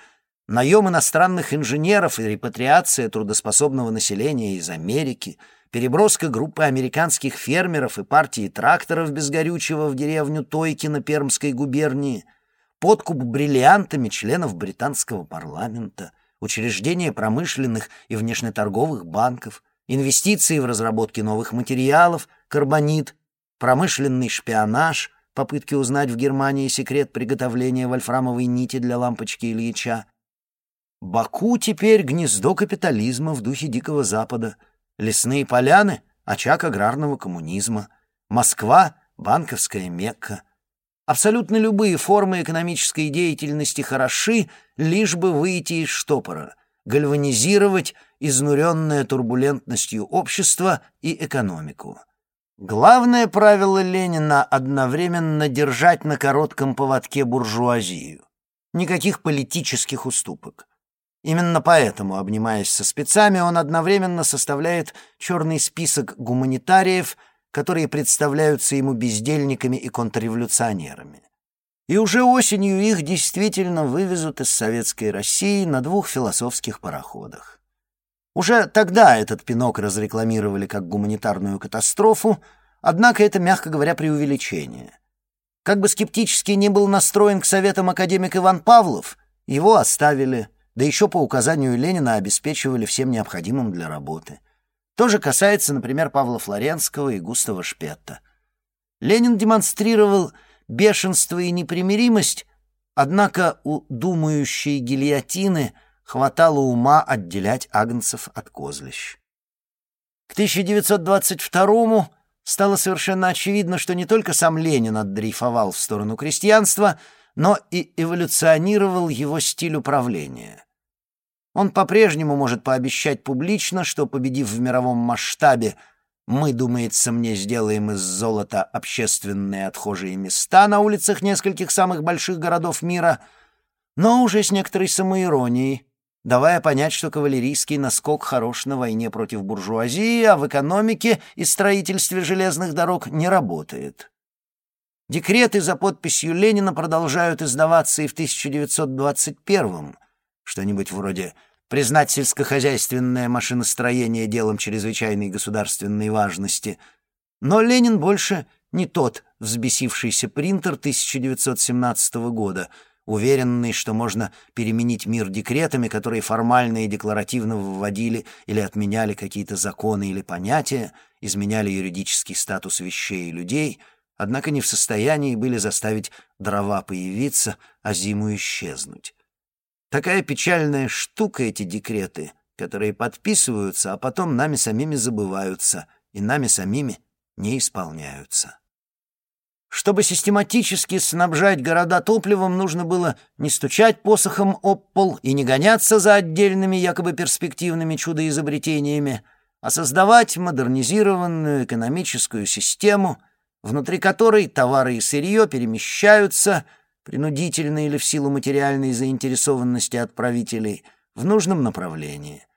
наем иностранных инженеров и репатриация трудоспособного населения из Америки, переброска группы американских фермеров и партии тракторов без горючего в деревню Тойкино Пермской губернии, подкуп бриллиантами членов британского парламента, учреждение промышленных и внешнеторговых банков — инвестиции в разработки новых материалов, карбонит, промышленный шпионаж, попытки узнать в Германии секрет приготовления вольфрамовой нити для лампочки Ильича. Баку теперь гнездо капитализма в духе Дикого Запада, лесные поляны — очаг аграрного коммунизма, Москва — банковская Мекка. Абсолютно любые формы экономической деятельности хороши, лишь бы выйти из штопора, гальванизировать изнуренное турбулентностью общество и экономику. Главное правило Ленина — одновременно держать на коротком поводке буржуазию. Никаких политических уступок. Именно поэтому, обнимаясь со спецами, он одновременно составляет черный список гуманитариев, которые представляются ему бездельниками и контрреволюционерами. И уже осенью их действительно вывезут из Советской России на двух философских пароходах. Уже тогда этот пинок разрекламировали как гуманитарную катастрофу, однако это, мягко говоря, преувеличение. Как бы скептически ни был настроен к советам академик Иван Павлов, его оставили, да еще по указанию Ленина обеспечивали всем необходимым для работы. То же касается, например, Павла Флоренского и Густава Шпетта. Ленин демонстрировал бешенство и непримиримость, однако у думающей гильотины – хватало ума отделять агнцев от козлищ. К 1922-му стало совершенно очевидно, что не только сам Ленин отдрейфовал в сторону крестьянства, но и эволюционировал его стиль управления. Он по-прежнему может пообещать публично, что, победив в мировом масштабе, мы, думается мне, сделаем из золота общественные отхожие места на улицах нескольких самых больших городов мира, но уже с некоторой самоиронией, давая понять, что кавалерийский наскок хорош на войне против буржуазии, а в экономике и строительстве железных дорог не работает. Декреты за подписью Ленина продолжают издаваться и в 1921-м, что-нибудь вроде «признать сельскохозяйственное машиностроение делом чрезвычайной государственной важности», но Ленин больше не тот взбесившийся принтер 1917 года — уверенный, что можно переменить мир декретами, которые формально и декларативно вводили или отменяли какие-то законы или понятия, изменяли юридический статус вещей и людей, однако не в состоянии были заставить дрова появиться, а зиму исчезнуть. Такая печальная штука эти декреты, которые подписываются, а потом нами самими забываются и нами самими не исполняются. Чтобы систематически снабжать города топливом, нужно было не стучать посохом об пол и не гоняться за отдельными якобы перспективными чудоизобретениями, а создавать модернизированную экономическую систему, внутри которой товары и сырье перемещаются, принудительно или в силу материальной заинтересованности отправителей, в нужном направлении –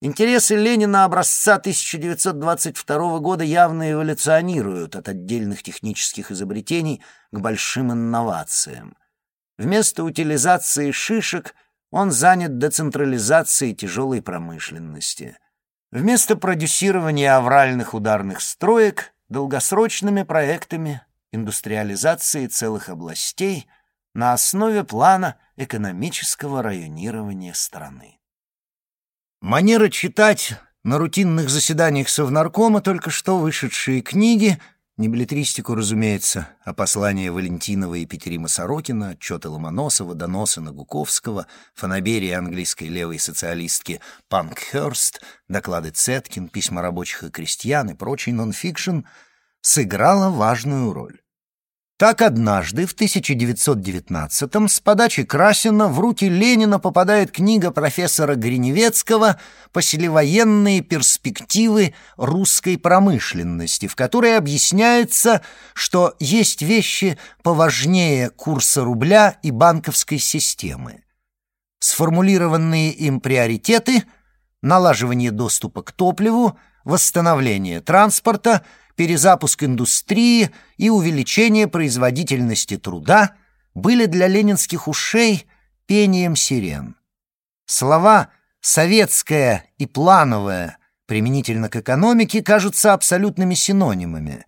Интересы Ленина образца 1922 года явно эволюционируют от отдельных технических изобретений к большим инновациям. Вместо утилизации шишек он занят децентрализацией тяжелой промышленности. Вместо продюсирования авральных ударных строек — долгосрочными проектами индустриализации целых областей на основе плана экономического районирования страны. Манера читать на рутинных заседаниях Совнаркома только что вышедшие книги, не билетристику, разумеется, а послания Валентинова и Петерима Сорокина, отчеты Ломоносова, доносы Нагуковского, фанаберии английской левой социалистки Панкхерст, доклады Цеткин, письма рабочих и крестьян и прочий нонфикшн сыграла важную роль. Так однажды, в 1919-м, с подачи Красина в руки Ленина попадает книга профессора Гриневецкого «Послевоенные перспективы русской промышленности», в которой объясняется, что есть вещи поважнее курса рубля и банковской системы. Сформулированные им приоритеты — налаживание доступа к топливу, восстановление транспорта, перезапуск индустрии и увеличение производительности труда были для ленинских ушей пением сирен. Слова «советское» и «плановое» применительно к экономике кажутся абсолютными синонимами.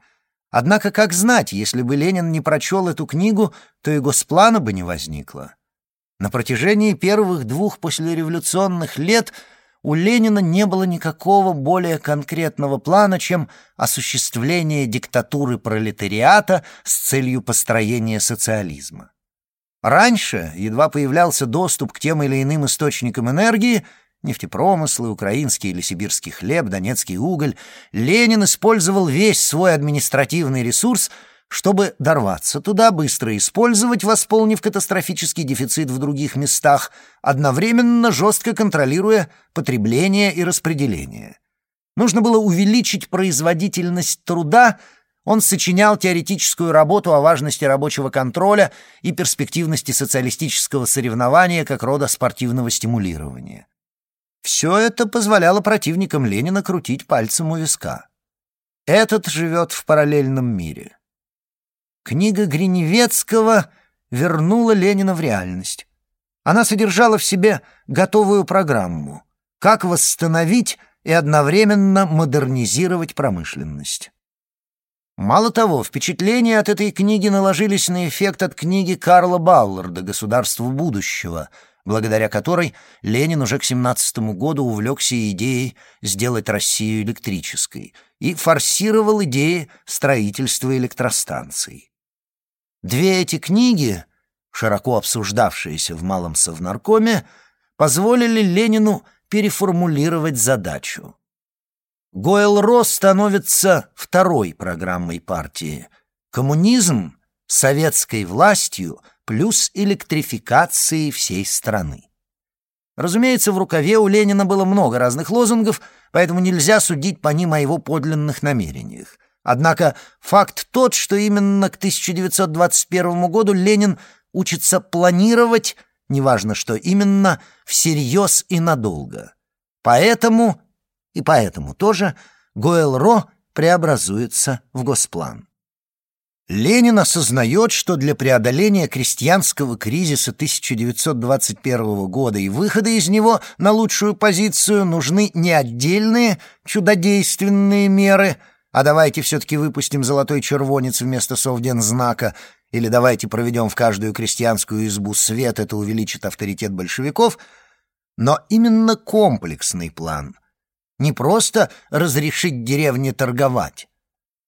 Однако, как знать, если бы Ленин не прочел эту книгу, то и госплана бы не возникло. На протяжении первых двух послереволюционных лет – у Ленина не было никакого более конкретного плана, чем осуществление диктатуры пролетариата с целью построения социализма. Раньше едва появлялся доступ к тем или иным источникам энергии, нефтепромыслы, украинский или сибирский хлеб, донецкий уголь, Ленин использовал весь свой административный ресурс – чтобы дорваться туда, быстро использовать, восполнив катастрофический дефицит в других местах, одновременно жестко контролируя потребление и распределение. Нужно было увеличить производительность труда, он сочинял теоретическую работу о важности рабочего контроля и перспективности социалистического соревнования как рода спортивного стимулирования. Все это позволяло противникам Ленина крутить пальцем у виска. Этот живет в параллельном мире. Книга Гриневецкого вернула Ленина в реальность. Она содержала в себе готовую программу «Как восстановить и одновременно модернизировать промышленность». Мало того, впечатления от этой книги наложились на эффект от книги Карла Балларда «Государство будущего», благодаря которой Ленин уже к 17 году увлекся идеей сделать Россию электрической и форсировал идеи строительства электростанций. Две эти книги, широко обсуждавшиеся в Малом Совнаркоме, позволили Ленину переформулировать задачу. Гойл-Ро становится второй программой партии. Коммунизм советской властью плюс электрификацией всей страны. Разумеется, в рукаве у Ленина было много разных лозунгов, поэтому нельзя судить по ним о его подлинных намерениях. Однако факт тот, что именно к 1921 году Ленин учится планировать, неважно что именно, всерьез и надолго. Поэтому, и поэтому тоже, Гойл-Ро преобразуется в Госплан. Ленин осознает, что для преодоления крестьянского кризиса 1921 года и выхода из него на лучшую позицию нужны не отдельные чудодейственные меры – а давайте все-таки выпустим золотой червонец вместо совдензнака, или давайте проведем в каждую крестьянскую избу свет, это увеличит авторитет большевиков, но именно комплексный план. Не просто разрешить деревне торговать,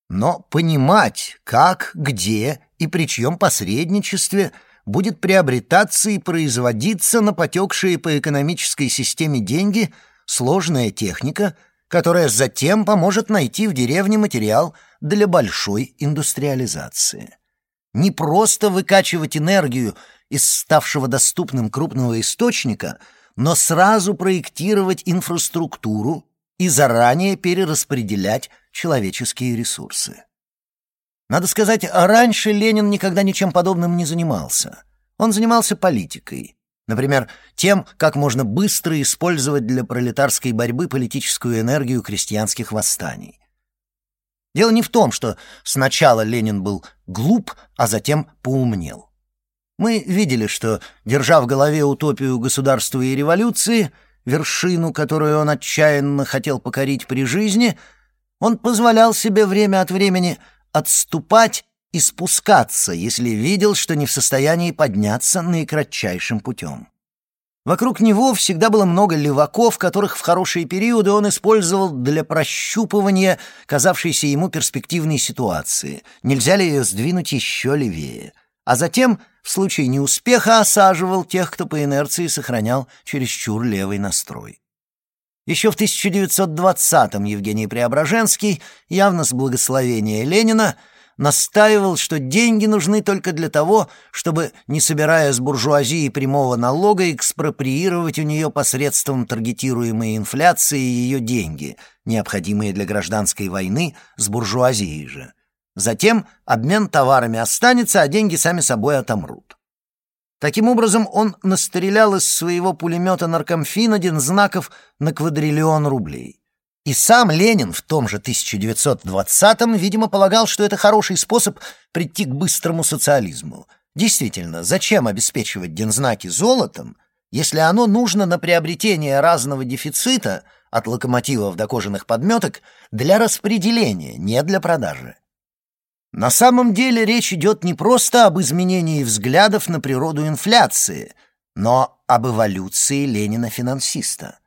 но понимать, как, где и при чьем посредничестве будет приобретаться и производиться на потекшие по экономической системе деньги сложная техника — которая затем поможет найти в деревне материал для большой индустриализации. Не просто выкачивать энергию из ставшего доступным крупного источника, но сразу проектировать инфраструктуру и заранее перераспределять человеческие ресурсы. Надо сказать, раньше Ленин никогда ничем подобным не занимался. Он занимался политикой. Например, тем, как можно быстро использовать для пролетарской борьбы политическую энергию крестьянских восстаний. Дело не в том, что сначала Ленин был глуп, а затем поумнел. Мы видели, что, держа в голове утопию государства и революции, вершину, которую он отчаянно хотел покорить при жизни, он позволял себе время от времени отступать и спускаться, если видел, что не в состоянии подняться наикратчайшим путем. Вокруг него всегда было много леваков, которых в хорошие периоды он использовал для прощупывания казавшейся ему перспективной ситуации, нельзя ли ее сдвинуть еще левее. А затем, в случае неуспеха, осаживал тех, кто по инерции сохранял чересчур левый настрой. Еще в 1920-м Евгений Преображенский, явно с благословения Ленина, настаивал, что деньги нужны только для того, чтобы, не собирая с буржуазии прямого налога, экспроприировать у нее посредством таргетируемой инфляции ее деньги, необходимые для гражданской войны с буржуазией же. Затем обмен товарами останется, а деньги сами собой отомрут. Таким образом, он настрелял из своего пулемета наркомфин один знаков на квадриллион рублей. И сам Ленин в том же 1920-м, видимо, полагал, что это хороший способ прийти к быстрому социализму. Действительно, зачем обеспечивать дензнаки золотом, если оно нужно на приобретение разного дефицита, от локомотивов до кожаных подметок, для распределения, не для продажи? На самом деле речь идет не просто об изменении взглядов на природу инфляции, но об эволюции Ленина-финансиста.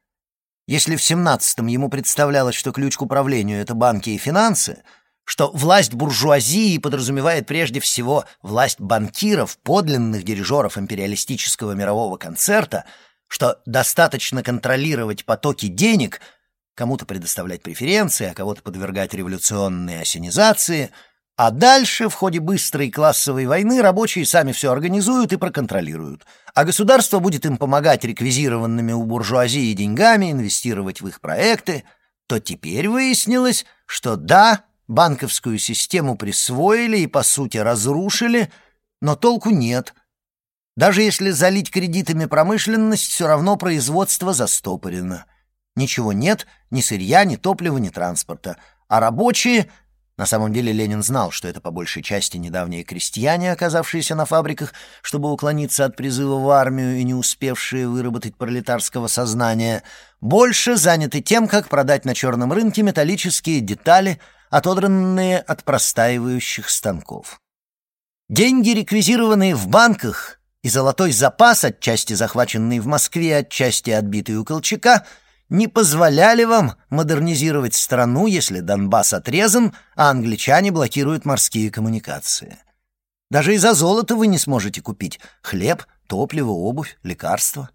Если в 17-м ему представлялось, что ключ к управлению — это банки и финансы, что власть буржуазии подразумевает прежде всего власть банкиров, подлинных дирижеров империалистического мирового концерта, что достаточно контролировать потоки денег, кому-то предоставлять преференции, а кого-то подвергать революционной осенизации — а дальше, в ходе быстрой классовой войны, рабочие сами все организуют и проконтролируют. А государство будет им помогать реквизированными у буржуазии деньгами инвестировать в их проекты. То теперь выяснилось, что да, банковскую систему присвоили и, по сути, разрушили, но толку нет. Даже если залить кредитами промышленность, все равно производство застопорено. Ничего нет, ни сырья, ни топлива, ни транспорта. А рабочие на самом деле Ленин знал, что это по большей части недавние крестьяне, оказавшиеся на фабриках, чтобы уклониться от призыва в армию и не успевшие выработать пролетарского сознания, больше заняты тем, как продать на черном рынке металлические детали, отодранные от простаивающих станков. Деньги, реквизированные в банках, и золотой запас, отчасти захваченный в Москве, отчасти отбитый у Колчака — не позволяли вам модернизировать страну, если Донбасс отрезан, а англичане блокируют морские коммуникации. Даже из-за золота вы не сможете купить хлеб, топливо, обувь, лекарства.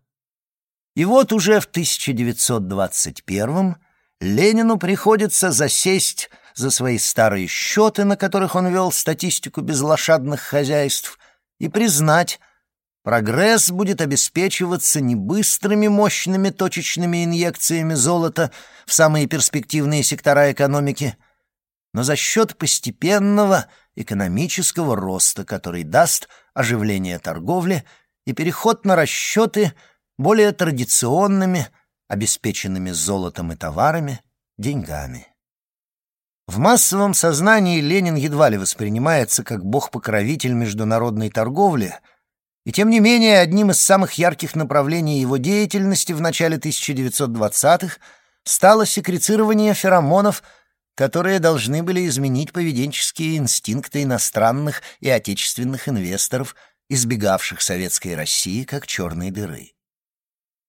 И вот уже в 1921 Ленину приходится засесть за свои старые счеты, на которых он вел статистику безлошадных хозяйств, и признать, Прогресс будет обеспечиваться не быстрыми мощными точечными инъекциями золота в самые перспективные сектора экономики, но за счет постепенного экономического роста, который даст оживление торговли и переход на расчеты более традиционными, обеспеченными золотом и товарами, деньгами. В массовом сознании Ленин едва ли воспринимается как бог-покровитель международной торговли — и тем не менее, одним из самых ярких направлений его деятельности в начале 1920-х стало секрецирование феромонов, которые должны были изменить поведенческие инстинкты иностранных и отечественных инвесторов, избегавших советской России как черной дыры.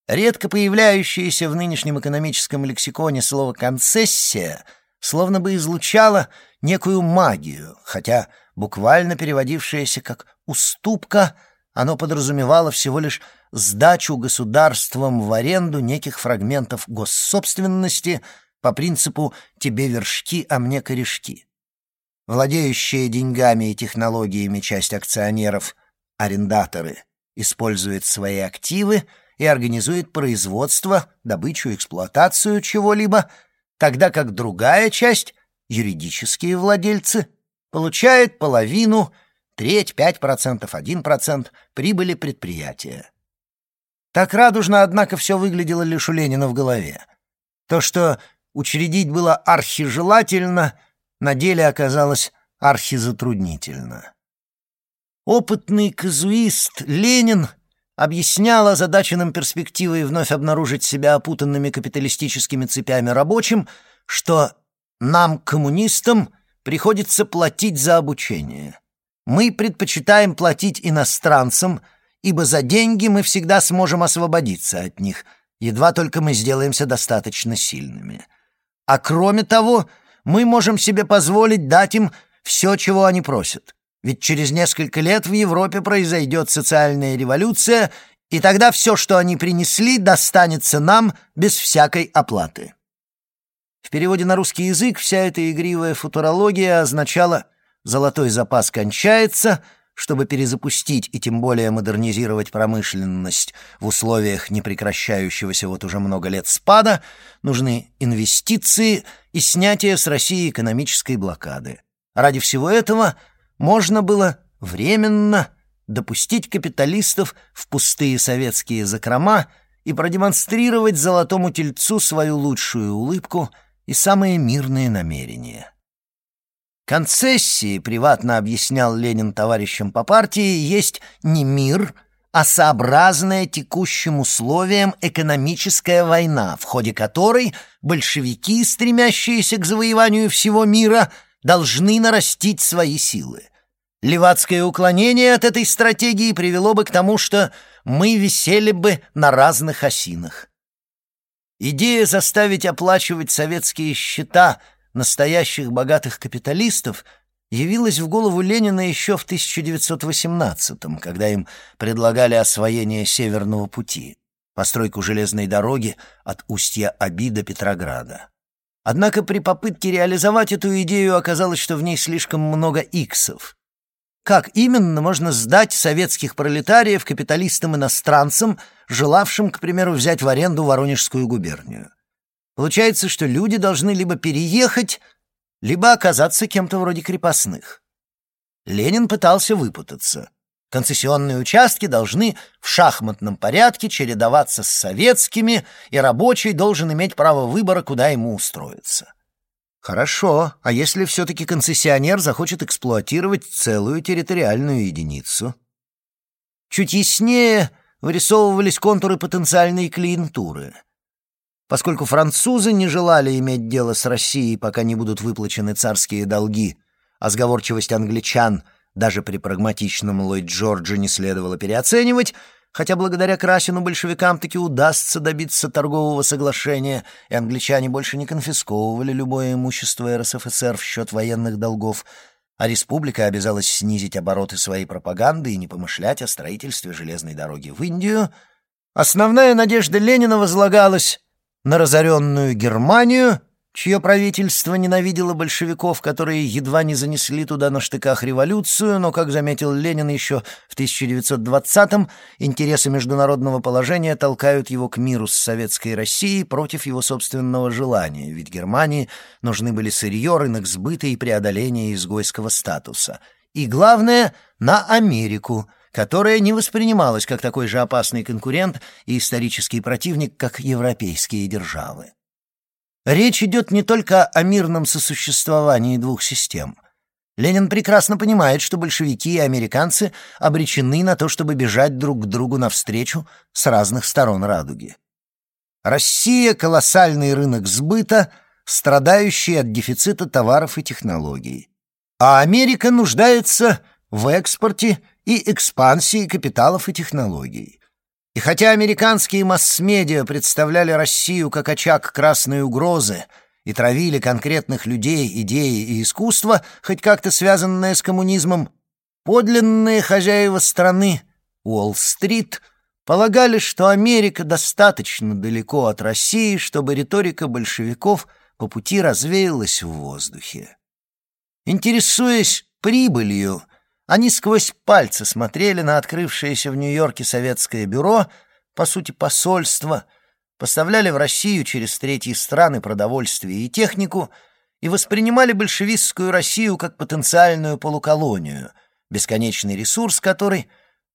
Редко появляющееся в нынешнем экономическом лексиконе слово «концессия» словно бы излучало некую магию, хотя буквально переводившееся как «уступка», оно подразумевало всего лишь сдачу государством в аренду неких фрагментов госсобственности по принципу «тебе вершки, а мне корешки». Владеющие деньгами и технологиями часть акционеров, арендаторы, использует свои активы и организует производство, добычу, эксплуатацию чего-либо, тогда как другая часть, юридические владельцы, получает половину – треть, пять процентов, один процент прибыли предприятия. Так радужно, однако, все выглядело лишь у Ленина в голове. То, что учредить было архижелательно, на деле оказалось архизатруднительно. Опытный казуист Ленин объяснял озадаченным перспективой вновь обнаружить себя опутанными капиталистическими цепями рабочим, что нам, коммунистам, приходится платить за обучение. Мы предпочитаем платить иностранцам, ибо за деньги мы всегда сможем освободиться от них, едва только мы сделаемся достаточно сильными. А кроме того, мы можем себе позволить дать им все, чего они просят. Ведь через несколько лет в Европе произойдет социальная революция, и тогда все, что они принесли, достанется нам без всякой оплаты. В переводе на русский язык вся эта игривая футурология означала золотой запас кончается, чтобы перезапустить и тем более модернизировать промышленность в условиях непрекращающегося вот уже много лет спада, нужны инвестиции и снятие с России экономической блокады. Ради всего этого можно было временно допустить капиталистов в пустые советские закрома и продемонстрировать золотому тельцу свою лучшую улыбку и самые мирные намерения. Концессии, приватно объяснял Ленин товарищам по партии, есть не мир, а сообразная текущим условиям экономическая война, в ходе которой большевики, стремящиеся к завоеванию всего мира, должны нарастить свои силы. Левацкое уклонение от этой стратегии привело бы к тому, что мы висели бы на разных осинах. Идея заставить оплачивать советские счета настоящих богатых капиталистов явилась в голову Ленина еще в 1918-м, когда им предлагали освоение Северного пути, постройку железной дороги от Устья-Аби до Петрограда. Однако при попытке реализовать эту идею оказалось, что в ней слишком много иксов. Как именно можно сдать советских пролетариев капиталистам-иностранцам, желавшим, к примеру, взять в аренду Воронежскую губернию? Получается, что люди должны либо переехать, либо оказаться кем-то вроде крепостных. Ленин пытался выпутаться. Концессионные участки должны в шахматном порядке чередоваться с советскими, и рабочий должен иметь право выбора, куда ему устроиться. Хорошо, а если все-таки концессионер захочет эксплуатировать целую территориальную единицу? Чуть яснее вырисовывались контуры потенциальной клиентуры. Поскольку французы не желали иметь дело с Россией, пока не будут выплачены царские долги, а сговорчивость англичан даже при прагматичном Ллойд Джорджа не следовало переоценивать — Хотя благодаря Красину большевикам таки удастся добиться торгового соглашения, и англичане больше не конфисковывали любое имущество РСФСР в счет военных долгов, а республика обязалась снизить обороты своей пропаганды и не помышлять о строительстве железной дороги в Индию, основная надежда Ленина возлагалась на разоренную Германию чье правительство ненавидело большевиков, которые едва не занесли туда на штыках революцию, но, как заметил Ленин еще в 1920-м, интересы международного положения толкают его к миру с советской Россией против его собственного желания, ведь Германии нужны были сырье, рынок сбыта и преодоление изгойского статуса. И, главное, на Америку — которая не воспринималась как такой же опасный конкурент и исторический противник, как европейские державы. Речь идет не только о мирном сосуществовании двух систем. Ленин прекрасно понимает, что большевики и американцы обречены на то, чтобы бежать друг к другу навстречу с разных сторон радуги. Россия — колоссальный рынок сбыта, страдающий от дефицита товаров и технологий. А Америка нуждается в экспорте и экспансии капиталов и технологий. И хотя американские масс-медиа представляли Россию как очаг красной угрозы и травили конкретных людей, идеи и искусство, хоть как-то связанное с коммунизмом, подлинные хозяева страны, Уолл-стрит, полагали, что Америка достаточно далеко от России, чтобы риторика большевиков по пути развеялась в воздухе. Интересуясь прибылью, они сквозь пальцы смотрели на открывшееся в Нью-Йорке советское бюро, по сути, посольство, поставляли в Россию через третьи страны продовольствие и технику и воспринимали большевистскую Россию как потенциальную полуколонию, бесконечный ресурс которой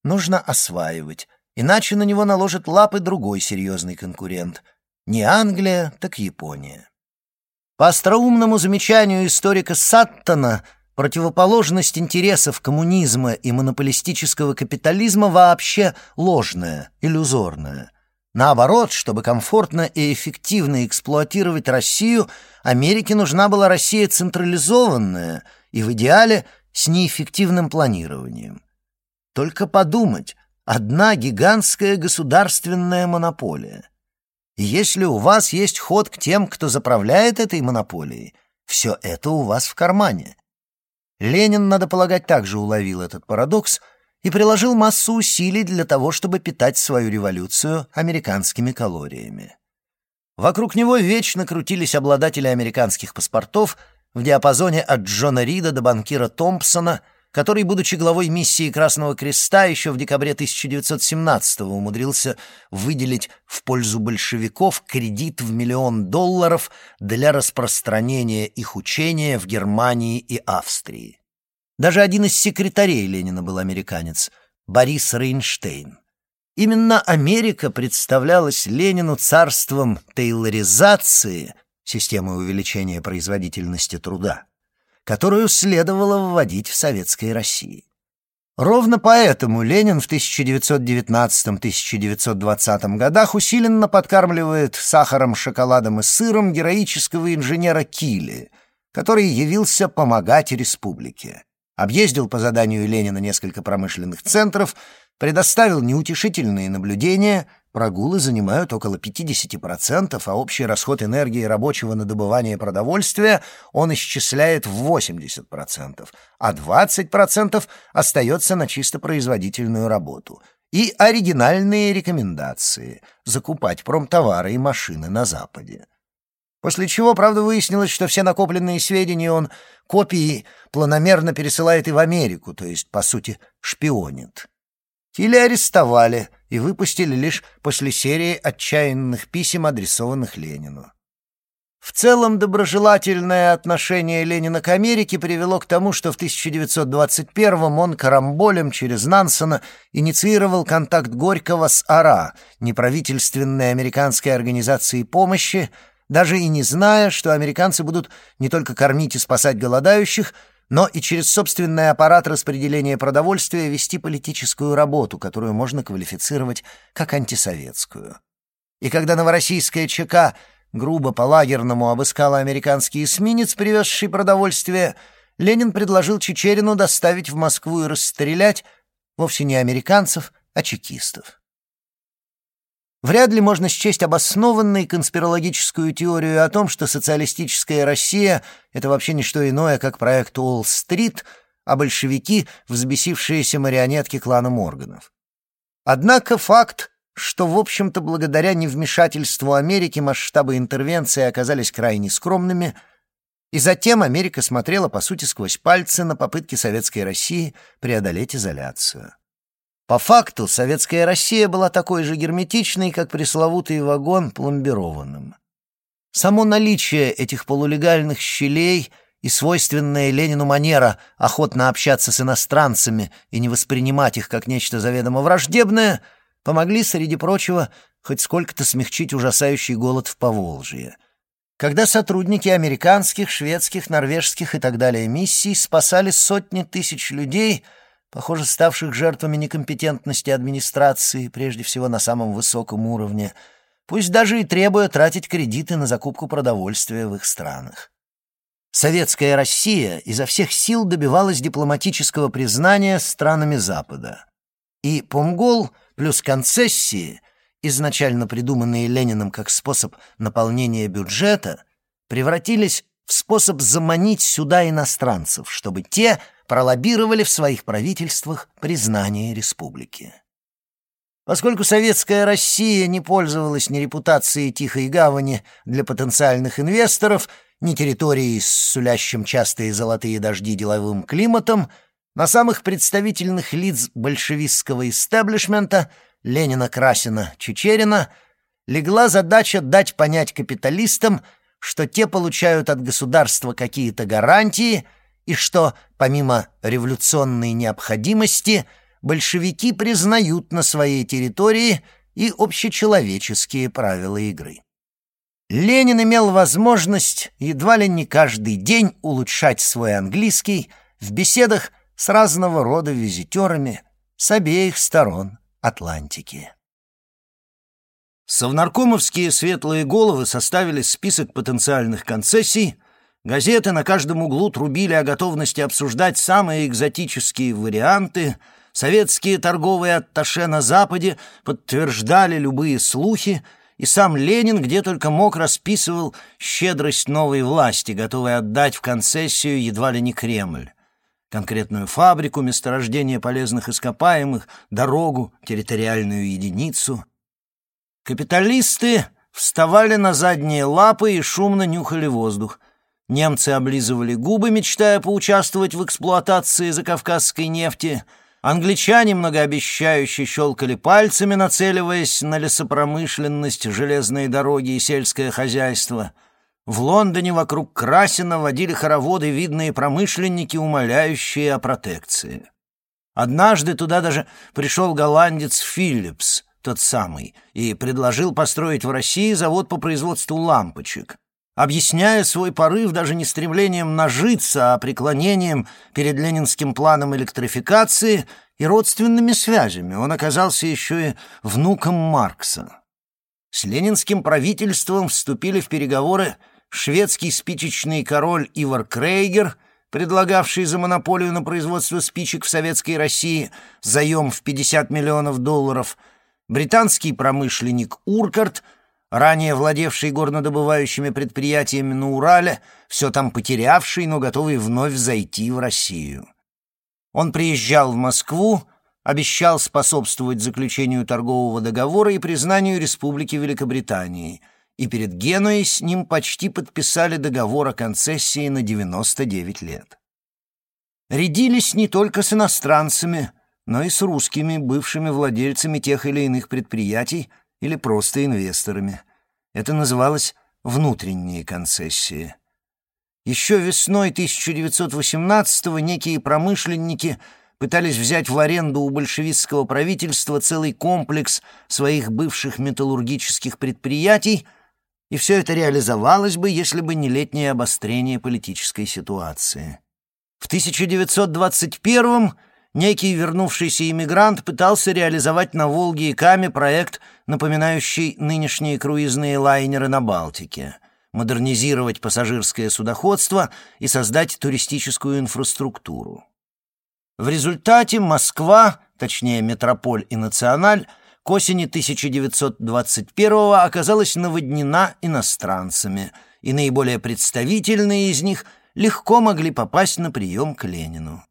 нужно осваивать, иначе на него наложит лапы другой серьезный конкурент. Не Англия, так Япония. По остроумному замечанию историка Саттона — Противоположность интересов коммунизма и монополистического капитализма вообще ложная, иллюзорная. Наоборот, чтобы комфортно и эффективно эксплуатировать Россию, Америке нужна была Россия централизованная и в идеале с неэффективным планированием. Только подумать, одна гигантская государственная монополия. И если у вас есть ход к тем, кто заправляет этой монополией, все это у вас в кармане. Ленин, надо полагать, также уловил этот парадокс и приложил массу усилий для того, чтобы питать свою революцию американскими калориями. Вокруг него вечно крутились обладатели американских паспортов в диапазоне от Джона Рида до банкира Томпсона — который, будучи главой миссии Красного Креста, еще в декабре 1917-го умудрился выделить в пользу большевиков кредит в миллион долларов для распространения их учения в Германии и Австрии. Даже один из секретарей Ленина был американец, Борис Рейнштейн. Именно Америка представлялась Ленину царством тейлоризации, системы увеличения производительности труда, которую следовало вводить в советской России. Ровно поэтому Ленин в 1919-1920 годах усиленно подкармливает сахаром, шоколадом и сыром героического инженера Килли, который явился помогать республике. Объездил по заданию Ленина несколько промышленных центров, предоставил неутешительные наблюдения, прогулы занимают около 50%, а общий расход энергии рабочего на добывание продовольствия он исчисляет в 80%, а 20% остается на чисто производительную работу. И оригинальные рекомендации — закупать промтовары и машины на Западе. После чего, правда, выяснилось, что все накопленные сведения он копии планомерно пересылает и в Америку, то есть, по сути, шпионит. Тилли арестовали и выпустили лишь после серии отчаянных писем, адресованных Ленину. В целом, доброжелательное отношение Ленина к Америке привело к тому, что в 1921-м он карамболем через Нансена инициировал контакт Горького с АРА, неправительственной американской организацией помощи, даже и не зная, что американцы будут не только кормить и спасать голодающих, но и через собственный аппарат распределения продовольствия вести политическую работу, которую можно квалифицировать как антисоветскую. И когда новороссийская ЧК грубо по-лагерному обыскала американский эсминец, привезший продовольствие, Ленин предложил Чечерину доставить в Москву и расстрелять вовсе не американцев, а чекистов. Вряд ли можно счесть обоснованной конспирологическую теорию о том, что социалистическая Россия — это вообще не что иное, как проект Уолл-стрит, а большевики — взбесившиеся марионетки клана Морганов. Однако факт, что, в общем-то, благодаря невмешательству Америки масштабы интервенции оказались крайне скромными, и затем Америка смотрела, по сути, сквозь пальцы на попытки Советской России преодолеть изоляцию. По факту, советская Россия была такой же герметичной, как пресловутый вагон пломбированным. Само наличие этих полулегальных щелей и свойственная Ленину манера охотно общаться с иностранцами и не воспринимать их как нечто заведомо враждебное помогли, среди прочего, хоть сколько-то смягчить ужасающий голод в Поволжье. Когда сотрудники американских, шведских, норвежских и так далее миссий спасали сотни тысяч людей — похоже, ставших жертвами некомпетентности администрации, прежде всего на самом высоком уровне, пусть даже и требуя тратить кредиты на закупку продовольствия в их странах. Советская Россия изо всех сил добивалась дипломатического признания странами Запада. И Помгол плюс концессии, изначально придуманные Лениным как способ наполнения бюджета, превратились в способ заманить сюда иностранцев, чтобы те – пролоббировали в своих правительствах признание республики. Поскольку советская Россия не пользовалась ни репутацией тихой гавани для потенциальных инвесторов, ни территорией с сулящим частые золотые дожди деловым климатом, на самых представительных лиц большевистского истеблишмента Ленина, Красина, Чечерина легла задача дать понять капиталистам, что те получают от государства какие-то гарантии — и что, помимо революционной необходимости, большевики признают на своей территории и общечеловеческие правила игры. Ленин имел возможность едва ли не каждый день улучшать свой английский в беседах с разного рода визитерами с обеих сторон Атлантики. Совнаркомовские светлые головы составили список потенциальных концессий, Газеты на каждом углу трубили о готовности обсуждать самые экзотические варианты, советские торговые атташе на Западе подтверждали любые слухи, и сам Ленин где только мог расписывал щедрость новой власти, готовой отдать в концессию едва ли не Кремль. Конкретную фабрику, месторождение полезных ископаемых, дорогу, территориальную единицу. Капиталисты вставали на задние лапы и шумно нюхали воздух. Немцы облизывали губы, мечтая поучаствовать в эксплуатации закавказской нефти. Англичане многообещающе щелкали пальцами, нацеливаясь на лесопромышленность, железные дороги и сельское хозяйство. В Лондоне вокруг Красина водили хороводы видные промышленники, умоляющие о протекции. Однажды туда даже пришел голландец Филлипс, тот самый, и предложил построить в России завод по производству лампочек — объясняя свой порыв даже не стремлением нажиться, а преклонением перед ленинским планом электрификации и родственными связями. Он оказался еще и внуком Маркса. С ленинским правительством вступили в переговоры шведский спичечный король Ивар Крейгер, предлагавший за монополию на производство спичек в Советской России заем в 50 миллионов долларов, британский промышленник Уркарт — ранее владевший горнодобывающими предприятиями на Урале, все там потерявший, но готовый вновь зайти в Россию. Он приезжал в Москву, обещал способствовать заключению торгового договора и признанию Республики Великобритании, и перед Генуей с ним почти подписали договор о концессии на 99 лет. Рядились не только с иностранцами, но и с русскими, бывшими владельцами тех или иных предприятий, или просто инвесторами. Это называлось «внутренние концессии». Еще весной 1918-го некие промышленники пытались взять в аренду у большевистского правительства целый комплекс своих бывших металлургических предприятий, и все это реализовалось бы, если бы не летнее обострение политической ситуации. В 1921-м некий вернувшийся иммигрант пытался реализовать на Волге и Каме проект, напоминающий нынешние круизные лайнеры на Балтике, модернизировать пассажирское судоходство и создать туристическую инфраструктуру. В результате Москва, точнее Метрополь и Националь, к осени 1921 оказалась наводнена иностранцами, и наиболее представительные из них легко могли попасть на прием к Ленину.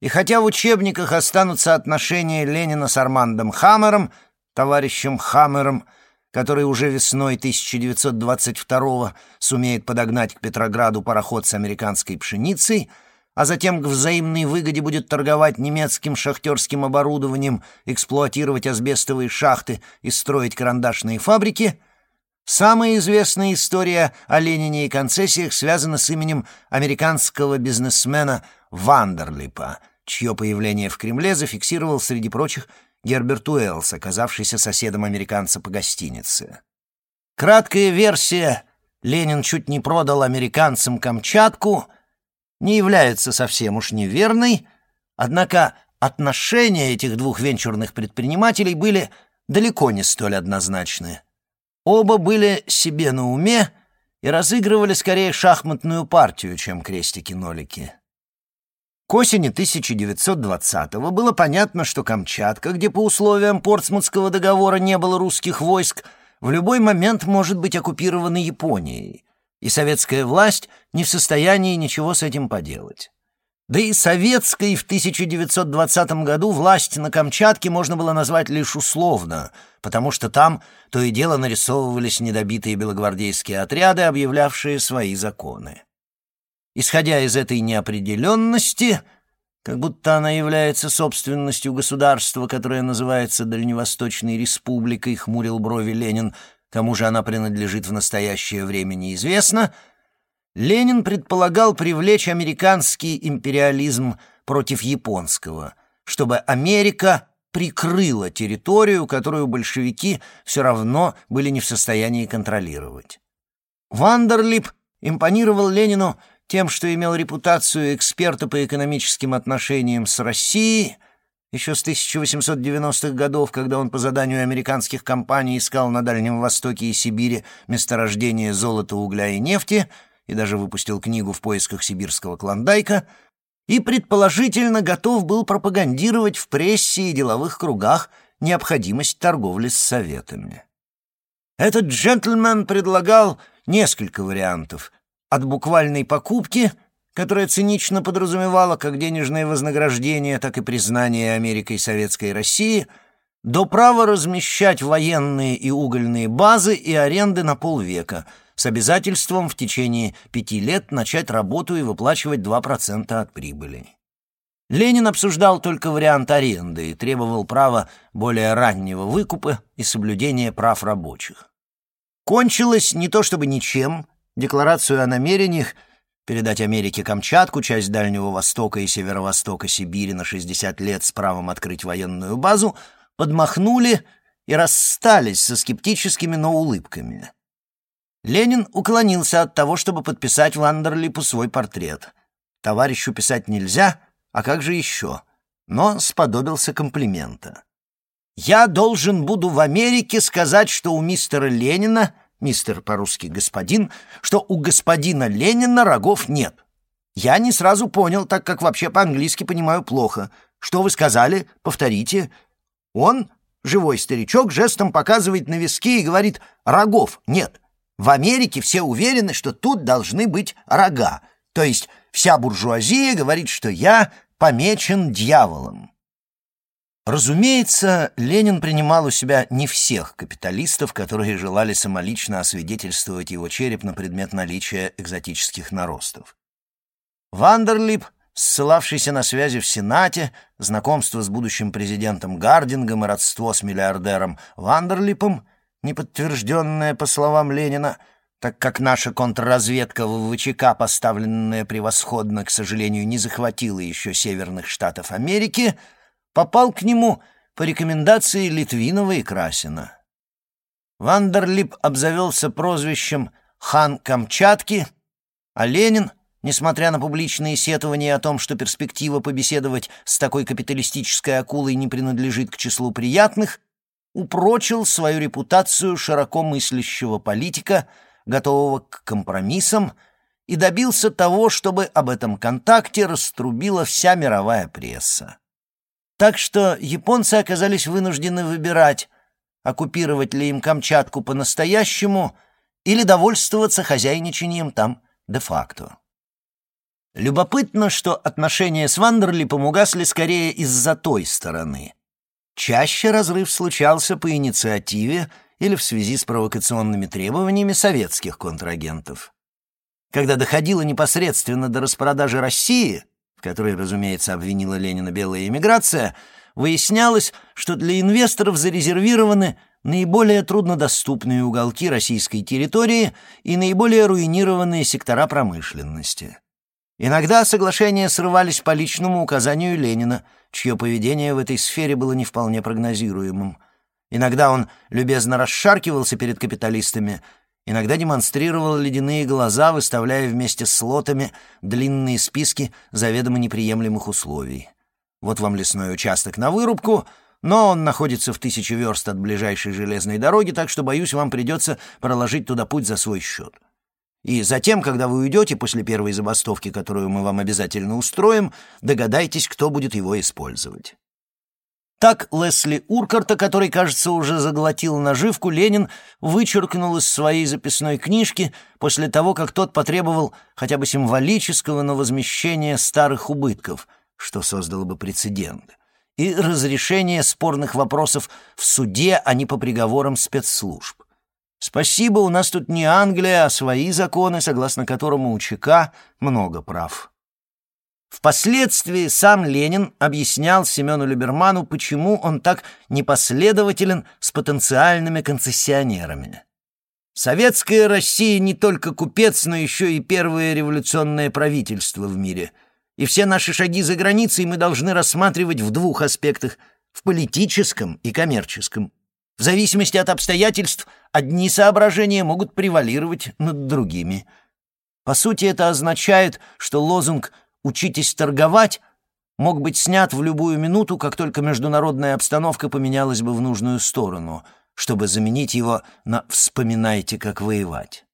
И хотя в учебниках останутся отношения Ленина с Армандом Хаммером, товарищем Хаммером, который уже весной 1922 сумеет подогнать к Петрограду пароход с американской пшеницей, а затем к взаимной выгоде будет торговать немецким шахтерским оборудованием, эксплуатировать асбестовые шахты и строить карандашные фабрики, самая известная история о Ленине и концессиях связана с именем американского бизнесмена Вандерлипа, чье появление в Кремле зафиксировал среди прочих Герберт Уэллс, оказавшийся соседом американца по гостинице. Краткая версия «Ленин чуть не продал американцам Камчатку» не является совсем уж неверной, однако отношения этих двух венчурных предпринимателей были далеко не столь однозначны. Оба были себе на уме и разыгрывали скорее шахматную партию, чем крестики-нолики. К осени 1920-го было понятно, что Камчатка, где по условиям Портсмутского договора не было русских войск, в любой момент может быть оккупирована Японией, и советская власть не в состоянии ничего с этим поделать. Да и советской в 1920 году власть на Камчатке можно было назвать лишь условно, потому что там то и дело нарисовывались недобитые белогвардейские отряды, объявлявшие свои законы. Исходя из этой неопределенности, как будто она является собственностью государства, которое называется Дальневосточной Республикой, хмурил брови Ленин, кому же она принадлежит в настоящее время неизвестно, Ленин предполагал привлечь американский империализм против японского, чтобы Америка прикрыла территорию, которую большевики все равно были не в состоянии контролировать. Вандерлип импонировал Ленину тем, что имел репутацию эксперта по экономическим отношениям с Россией, еще с 1890-х годов, когда он по заданию американских компаний искал на Дальнем Востоке и Сибири месторождение золота, угля и нефти, и даже выпустил книгу в поисках сибирского клондайка, и предположительно готов был пропагандировать в прессе и деловых кругах необходимость торговли с советами. Этот джентльмен предлагал несколько вариантов, от буквальной покупки, которая цинично подразумевала как денежное вознаграждение, так и признание Америкой Советской России, до права размещать военные и угольные базы и аренды на полвека с обязательством в течение пяти лет начать работу и выплачивать 2% от прибыли. Ленин обсуждал только вариант аренды и требовал права более раннего выкупа и соблюдения прав рабочих. Кончилось не то чтобы ничем, декларацию о намерениях передать Америке Камчатку, часть Дальнего Востока и Северо-Востока Сибири на 60 лет с правом открыть военную базу, подмахнули и расстались со скептическими, но улыбками. Ленин уклонился от того, чтобы подписать Вандерлипу свой портрет. Товарищу писать нельзя, а как же еще? Но сподобился комплимента. «Я должен буду в Америке сказать, что у мистера Ленина, мистер по-русски господин, что у господина Ленина рогов нет. Я не сразу понял, так как вообще по-английски понимаю плохо. Что вы сказали? Повторите». Он, живой старичок, жестом показывает на виски и говорит «рогов нет». В Америке все уверены, что тут должны быть рога. То есть вся буржуазия говорит, что я помечен дьяволом. Разумеется, Ленин принимал у себя не всех капиталистов, которые желали самолично освидетельствовать его череп на предмет наличия экзотических наростов. Вандерлип, ссылавшийся на связи в Сенате, знакомство с будущим президентом Гардингом и родство с миллиардером Вандерлипом, неподтвержденное, по словам Ленина, так как наша контрразведка в ВЧК, поставленная превосходно, к сожалению, не захватила еще северных штатов Америки — попал к нему по рекомендации Литвинова и Красина. Вандерлип обзавелся прозвищем «хан Камчатки», а Ленин, несмотря на публичные сетования о том, что перспектива побеседовать с такой капиталистической акулой не принадлежит к числу приятных, упрочил свою репутацию широко мыслящего политика, готового к компромиссам, и добился того, чтобы об этом контакте раструбила вся мировая пресса. Так что японцы оказались вынуждены выбирать, оккупировать ли им Камчатку по-настоящему или довольствоваться хозяйничанием там де-факто. Любопытно, что отношения с Вандерлипом угасли скорее из-за той стороны. Чаще разрыв случался по инициативе или в связи с провокационными требованиями советских контрагентов. Когда доходило непосредственно до распродажи России — которой, разумеется, обвинила Ленина белая эмиграция, выяснялось, что для инвесторов зарезервированы наиболее труднодоступные уголки российской территории и наиболее руинированные сектора промышленности. Иногда соглашения срывались по личному указанию Ленина, чье поведение в этой сфере было не вполне прогнозируемым. Иногда он любезно расшаркивался перед капиталистами, Иногда демонстрировал ледяные глаза, выставляя вместе с лотами длинные списки заведомо неприемлемых условий. Вот вам лесной участок на вырубку, но он находится в тысячи верст от ближайшей железной дороги, так что, боюсь, вам придется проложить туда путь за свой счет. И затем, когда вы уйдете после первой забастовки, которую мы вам обязательно устроим, догадайтесь, кто будет его использовать. Так Лесли Уркарта, который, кажется, уже заглотил наживку, Ленин вычеркнул из своей записной книжки после того, как тот потребовал хотя бы символического, но возмещения старых убытков, что создало бы прецедент, и разрешения спорных вопросов в суде, а не по приговорам спецслужб. Спасибо, у нас тут не Англия, а свои законы, согласно которым у ЧК много прав. Впоследствии сам Ленин объяснял Семену Либерману, почему он так непоследователен с потенциальными концессионерами. Советская Россия не только купец, но еще и первое революционное правительство в мире. И все наши шаги за границей мы должны рассматривать в двух аспектах – в политическом и коммерческом. В зависимости от обстоятельств одни соображения могут превалировать над другими. По сути, это означает, что лозунг – «учитесь торговать» мог быть снят в любую минуту, как только международная обстановка поменялась бы в нужную сторону, чтобы заменить его на «вспоминайте, как воевать».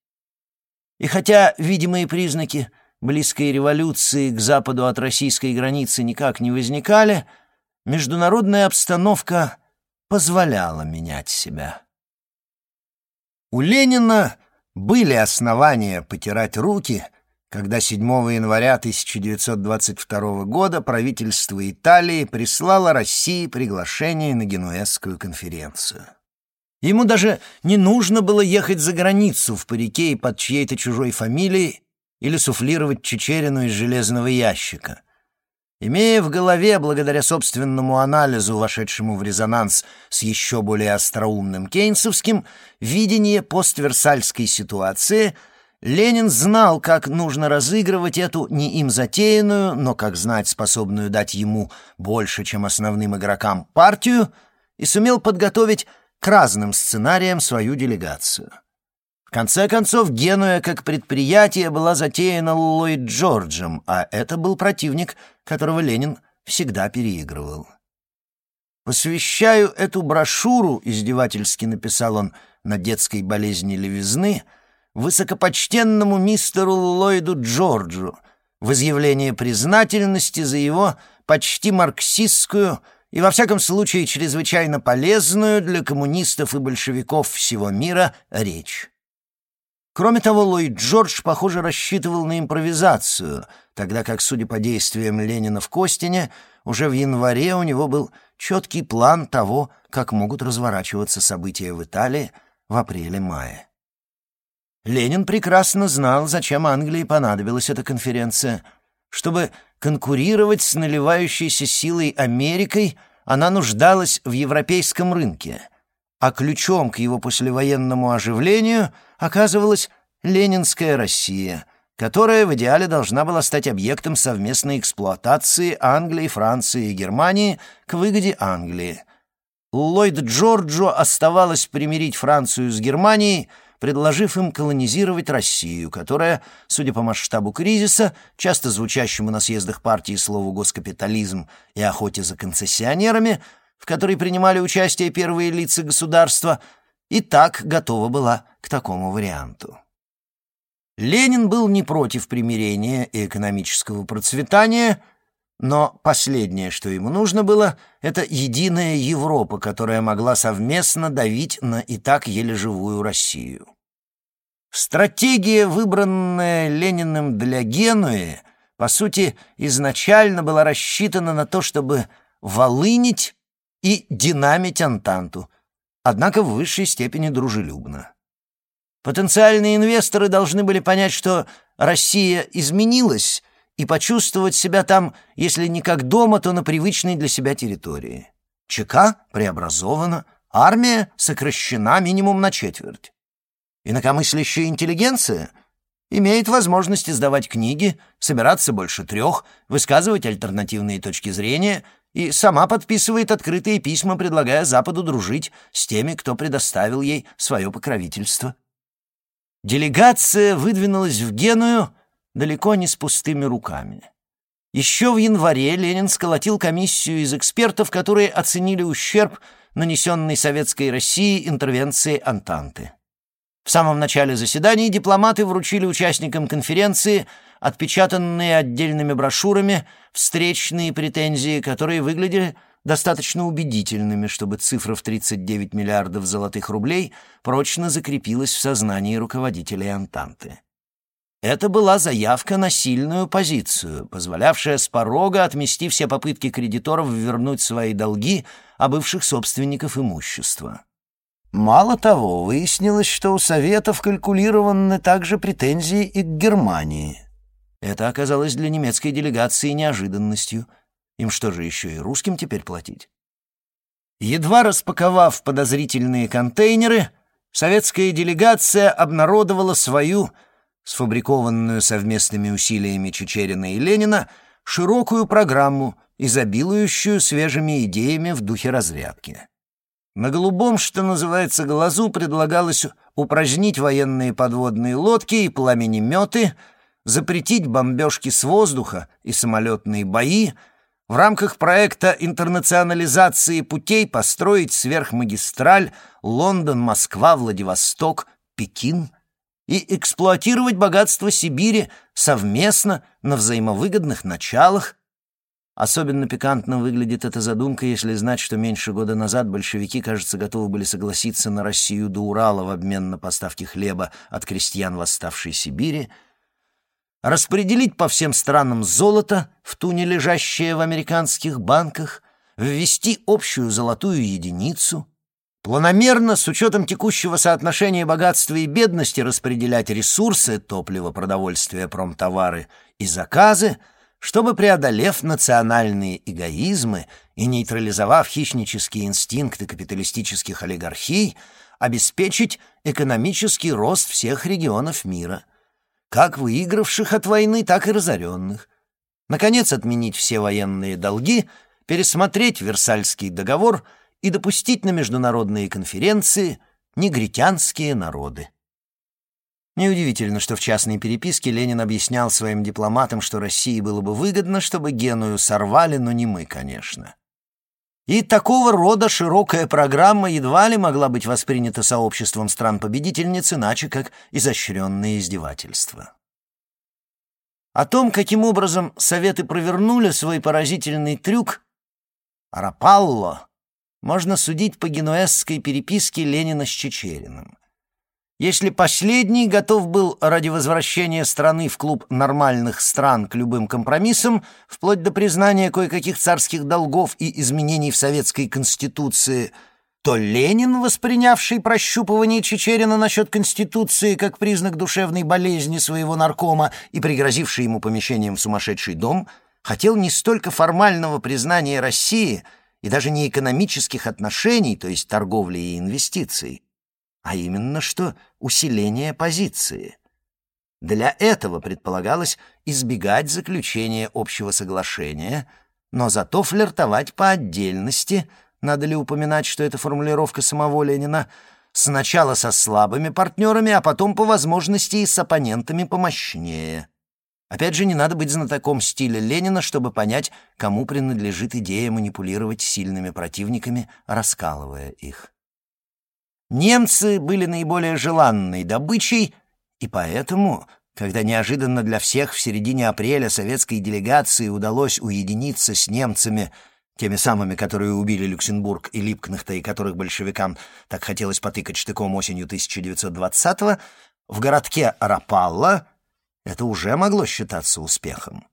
И хотя видимые признаки близкой революции к западу от российской границы никак не возникали, международная обстановка позволяла менять себя. У Ленина были основания потирать руки — когда 7 января 1922 года правительство Италии прислало России приглашение на Генуэзскую конференцию. Ему даже не нужно было ехать за границу в парике и под чьей-то чужой фамилией или суфлировать Чечерину из железного ящика. Имея в голове, благодаря собственному анализу, вошедшему в резонанс с еще более остроумным кейнсовским, видение постверсальской ситуации — Ленин знал, как нужно разыгрывать эту не им затеянную, но, как знать, способную дать ему больше, чем основным игрокам, партию, и сумел подготовить к разным сценариям свою делегацию. К конце концов, Генуя как предприятие была затеяна Ллойд Джорджем, а это был противник, которого Ленин всегда переигрывал. «Посвящаю эту брошюру», — издевательски написал он на детской болезни левизны, «высокопочтенному мистеру Ллойду Джорджу в изъявление признательности за его почти марксистскую и, во всяком случае, чрезвычайно полезную для коммунистов и большевиков всего мира речь». Кроме того, Ллойд Джордж, похоже, рассчитывал на импровизацию, тогда как, судя по действиям Ленина в Костине, уже в январе у него был четкий план того, как могут разворачиваться события в Италии в апреле-мае. Ленин прекрасно знал, зачем Англии понадобилась эта конференция. Чтобы конкурировать с наливающейся силой Америкой, она нуждалась в европейском рынке — а ключом к его послевоенному оживлению оказывалась ленинская Россия, которая в идеале должна была стать объектом совместной эксплуатации Англии, Франции и Германии к выгоде Англии. Ллойд Джорджо оставалось примирить Францию с Германией, предложив им колонизировать Россию, которая, судя по масштабу кризиса, часто звучащему на съездах партии слову «госкапитализм» и охоте за концессионерами, в которой принимали участие первые лица государства, и так готова была к такому варианту. Ленин был не против примирения и экономического процветания, но последнее, что ему нужно было, это единая Европа, которая могла совместно давить на и так еле живую Россию. Стратегия, выбранная Лениным для Генуи, по сути, изначально была рассчитана на то, чтобы волынить и динамить Антанту, однако в высшей степени дружелюбно. Потенциальные инвесторы должны были понять, что Россия изменилась, и почувствовать себя там, если не как дома, то на привычной для себя территории. ЧК преобразована, армия сокращена минимум на четверть. Инакомыслящая интеллигенция имеет возможность издавать книги, собираться больше трех, высказывать альтернативные точки зрения, и сама подписывает открытые письма, предлагая Западу дружить с теми, кто предоставил ей свое покровительство. Делегация выдвинулась в Геную далеко не с пустыми руками. Еще в январе Ленин сколотил комиссию из экспертов, которые оценили ущерб, нанесенный Советской России интервенцией Антанты. В самом начале заседания дипломаты вручили участникам конференции отпечатанные отдельными брошюрами встречные претензии, которые выглядели достаточно убедительными, чтобы цифра в 39 миллиардов золотых рублей прочно закрепилась в сознании руководителей Антанты. Это была заявка на сильную позицию, позволявшая с порога отмести все попытки кредиторов вернуть свои долги, а бывших собственников имущества. Мало того, выяснилось, что у Советов калькулированы также претензии и к Германии. Это оказалось для немецкой делегации неожиданностью. Им что же еще и русским теперь платить? Едва распаковав подозрительные контейнеры, советская делегация обнародовала свою, сфабрикованную совместными усилиями Чечерина и Ленина, широкую программу, изобилующую свежими идеями в духе разрядки. На голубом, что называется, глазу предлагалось упразднить военные подводные лодки и пламенеметы, запретить бомбежки с воздуха и самолетные бои, в рамках проекта интернационализации путей построить сверхмагистраль Лондон-Москва-Владивосток-Пекин и эксплуатировать богатство Сибири совместно на взаимовыгодных началах, Особенно пикантно выглядит эта задумка, если знать, что меньше года назад большевики, кажется, готовы были согласиться на Россию до Урала в обмен на поставки хлеба от крестьян восставшей Сибири, распределить по всем странам золото, в туне лежащее в американских банках, ввести общую золотую единицу, планомерно, с учетом текущего соотношения богатства и бедности, распределять ресурсы, топливо, продовольствие, промтовары и заказы — чтобы, преодолев национальные эгоизмы и нейтрализовав хищнические инстинкты капиталистических олигархий, обеспечить экономический рост всех регионов мира, как выигравших от войны, так и разоренных. Наконец, отменить все военные долги, пересмотреть Версальский договор и допустить на международные конференции негритянские народы. Неудивительно, что в частной переписке Ленин объяснял своим дипломатам, что России было бы выгодно, чтобы Геную сорвали, но не мы, конечно. И такого рода широкая программа едва ли могла быть воспринята сообществом стран-победительниц иначе, как изощренное издевательство. О том, каким образом Советы провернули свой поразительный трюк, Рапалло, можно судить по генуэзской переписке Ленина с Чечериным. Если последний готов был ради возвращения страны в клуб нормальных стран к любым компромиссам, вплоть до признания кое-каких царских долгов и изменений в советской конституции, то Ленин, воспринявший прощупывание Чечерина насчет конституции как признак душевной болезни своего наркома и пригрозивший ему помещением в сумасшедший дом, хотел не столько формального признания России и даже не экономических отношений, то есть торговли и инвестиций, а именно что усиление позиции. Для этого предполагалось избегать заключения общего соглашения, но зато флиртовать по отдельности, надо ли упоминать, что это формулировка самого Ленина, сначала со слабыми партнерами, а потом по возможности и с оппонентами помощнее. Опять же, не надо быть знатоком стиля Ленина, чтобы понять, кому принадлежит идея манипулировать сильными противниками, раскалывая их. Немцы были наиболее желанной добычей, и поэтому, когда неожиданно для всех в середине апреля советской делегации удалось уединиться с немцами, теми самыми, которые убили Люксембург и Липкнахта, и которых большевикам так хотелось потыкать штыком осенью 1920-го, в городке Рапалла это уже могло считаться успехом.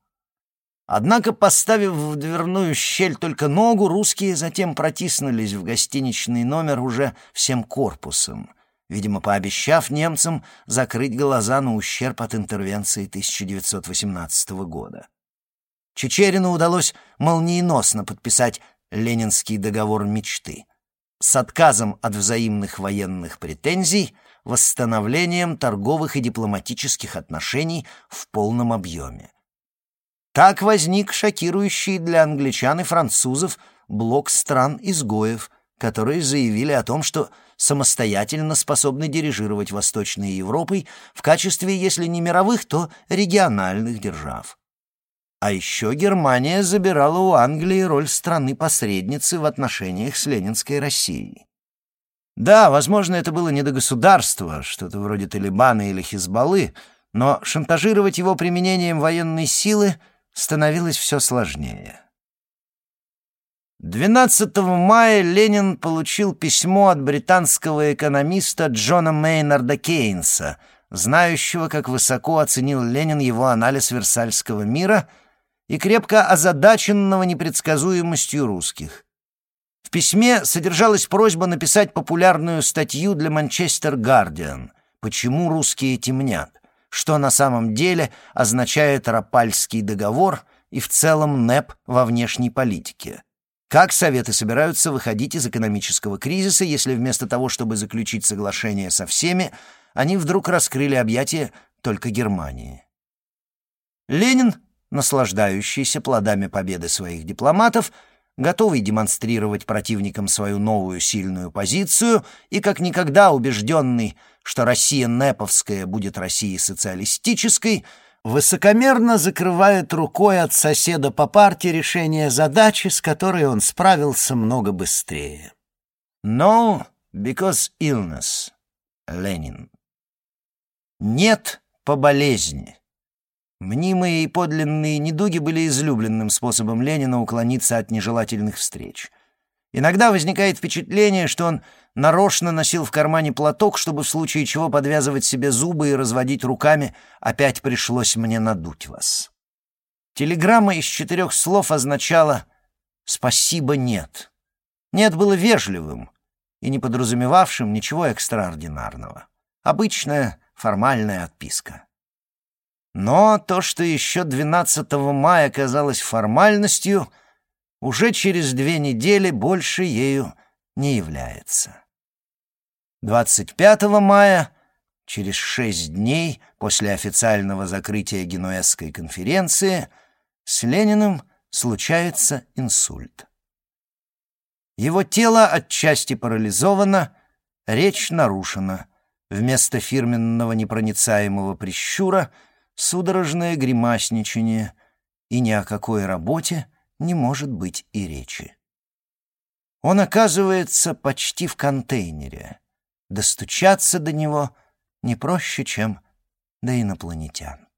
Однако, поставив в дверную щель только ногу, русские затем протиснулись в гостиничный номер уже всем корпусом, видимо, пообещав немцам закрыть глаза на ущерб от интервенции 1918 года. Чечерину удалось молниеносно подписать Ленинский договор мечты с отказом от взаимных военных претензий, восстановлением торговых и дипломатических отношений в полном объеме. Так возник шокирующий для англичан и французов блок стран-изгоев, которые заявили о том, что самостоятельно способны дирижировать Восточной Европой в качестве, если не мировых, то региональных держав. А еще Германия забирала у Англии роль страны-посредницы в отношениях с Ленинской Россией. Да, возможно, это было не до государства, что-то вроде Талибана или Хизбаллы, но шантажировать его применением военной силы — становилось все сложнее. 12 мая Ленин получил письмо от британского экономиста Джона Мейнарда Кейнса, знающего, как высоко оценил Ленин его анализ Версальского мира и крепко озадаченного непредсказуемостью русских. В письме содержалась просьба написать популярную статью для «Манчестер Гардиан» «Почему русские темнят?» Что на самом деле означает Рапальский договор и в целом НЭП во внешней политике. Как Советы собираются выходить из экономического кризиса, если вместо того, чтобы заключить соглашение со всеми, они вдруг раскрыли объятия только Германии? Ленин, наслаждающийся плодами победы своих дипломатов, готовый демонстрировать противникам свою новую сильную позицию и как никогда убежденный, что Россия неповская будет Россией социалистической, высокомерно закрывает рукой от соседа по партии решение задачи, с которой он справился много быстрее. No, because illness. Ленин. Нет по болезни. Мнимые и подлинные недуги были излюбленным способом Ленина уклониться от нежелательных встреч. Иногда возникает впечатление, что он нарочно носил в кармане платок, чтобы в случае чего подвязывать себе зубы и разводить руками «опять пришлось мне надуть вас». Телеграмма из четырех слов означала «спасибо, нет». «Нет» было вежливым и не подразумевавшим ничего экстраординарного. Обычная формальная отписка. Но то, что еще 12 мая казалось формальностью, уже через две недели больше ею не является. 25 мая, через шесть дней после официального закрытия Генуэзской конференции, с Лениным случается инсульт. Его тело отчасти парализовано, речь нарушена, Вместо фирменного непроницаемого прищура — судорожное гримасничание, и ни о какой работе не может быть и речи. Он оказывается почти в контейнере. Достучаться до него не проще, чем до инопланетян.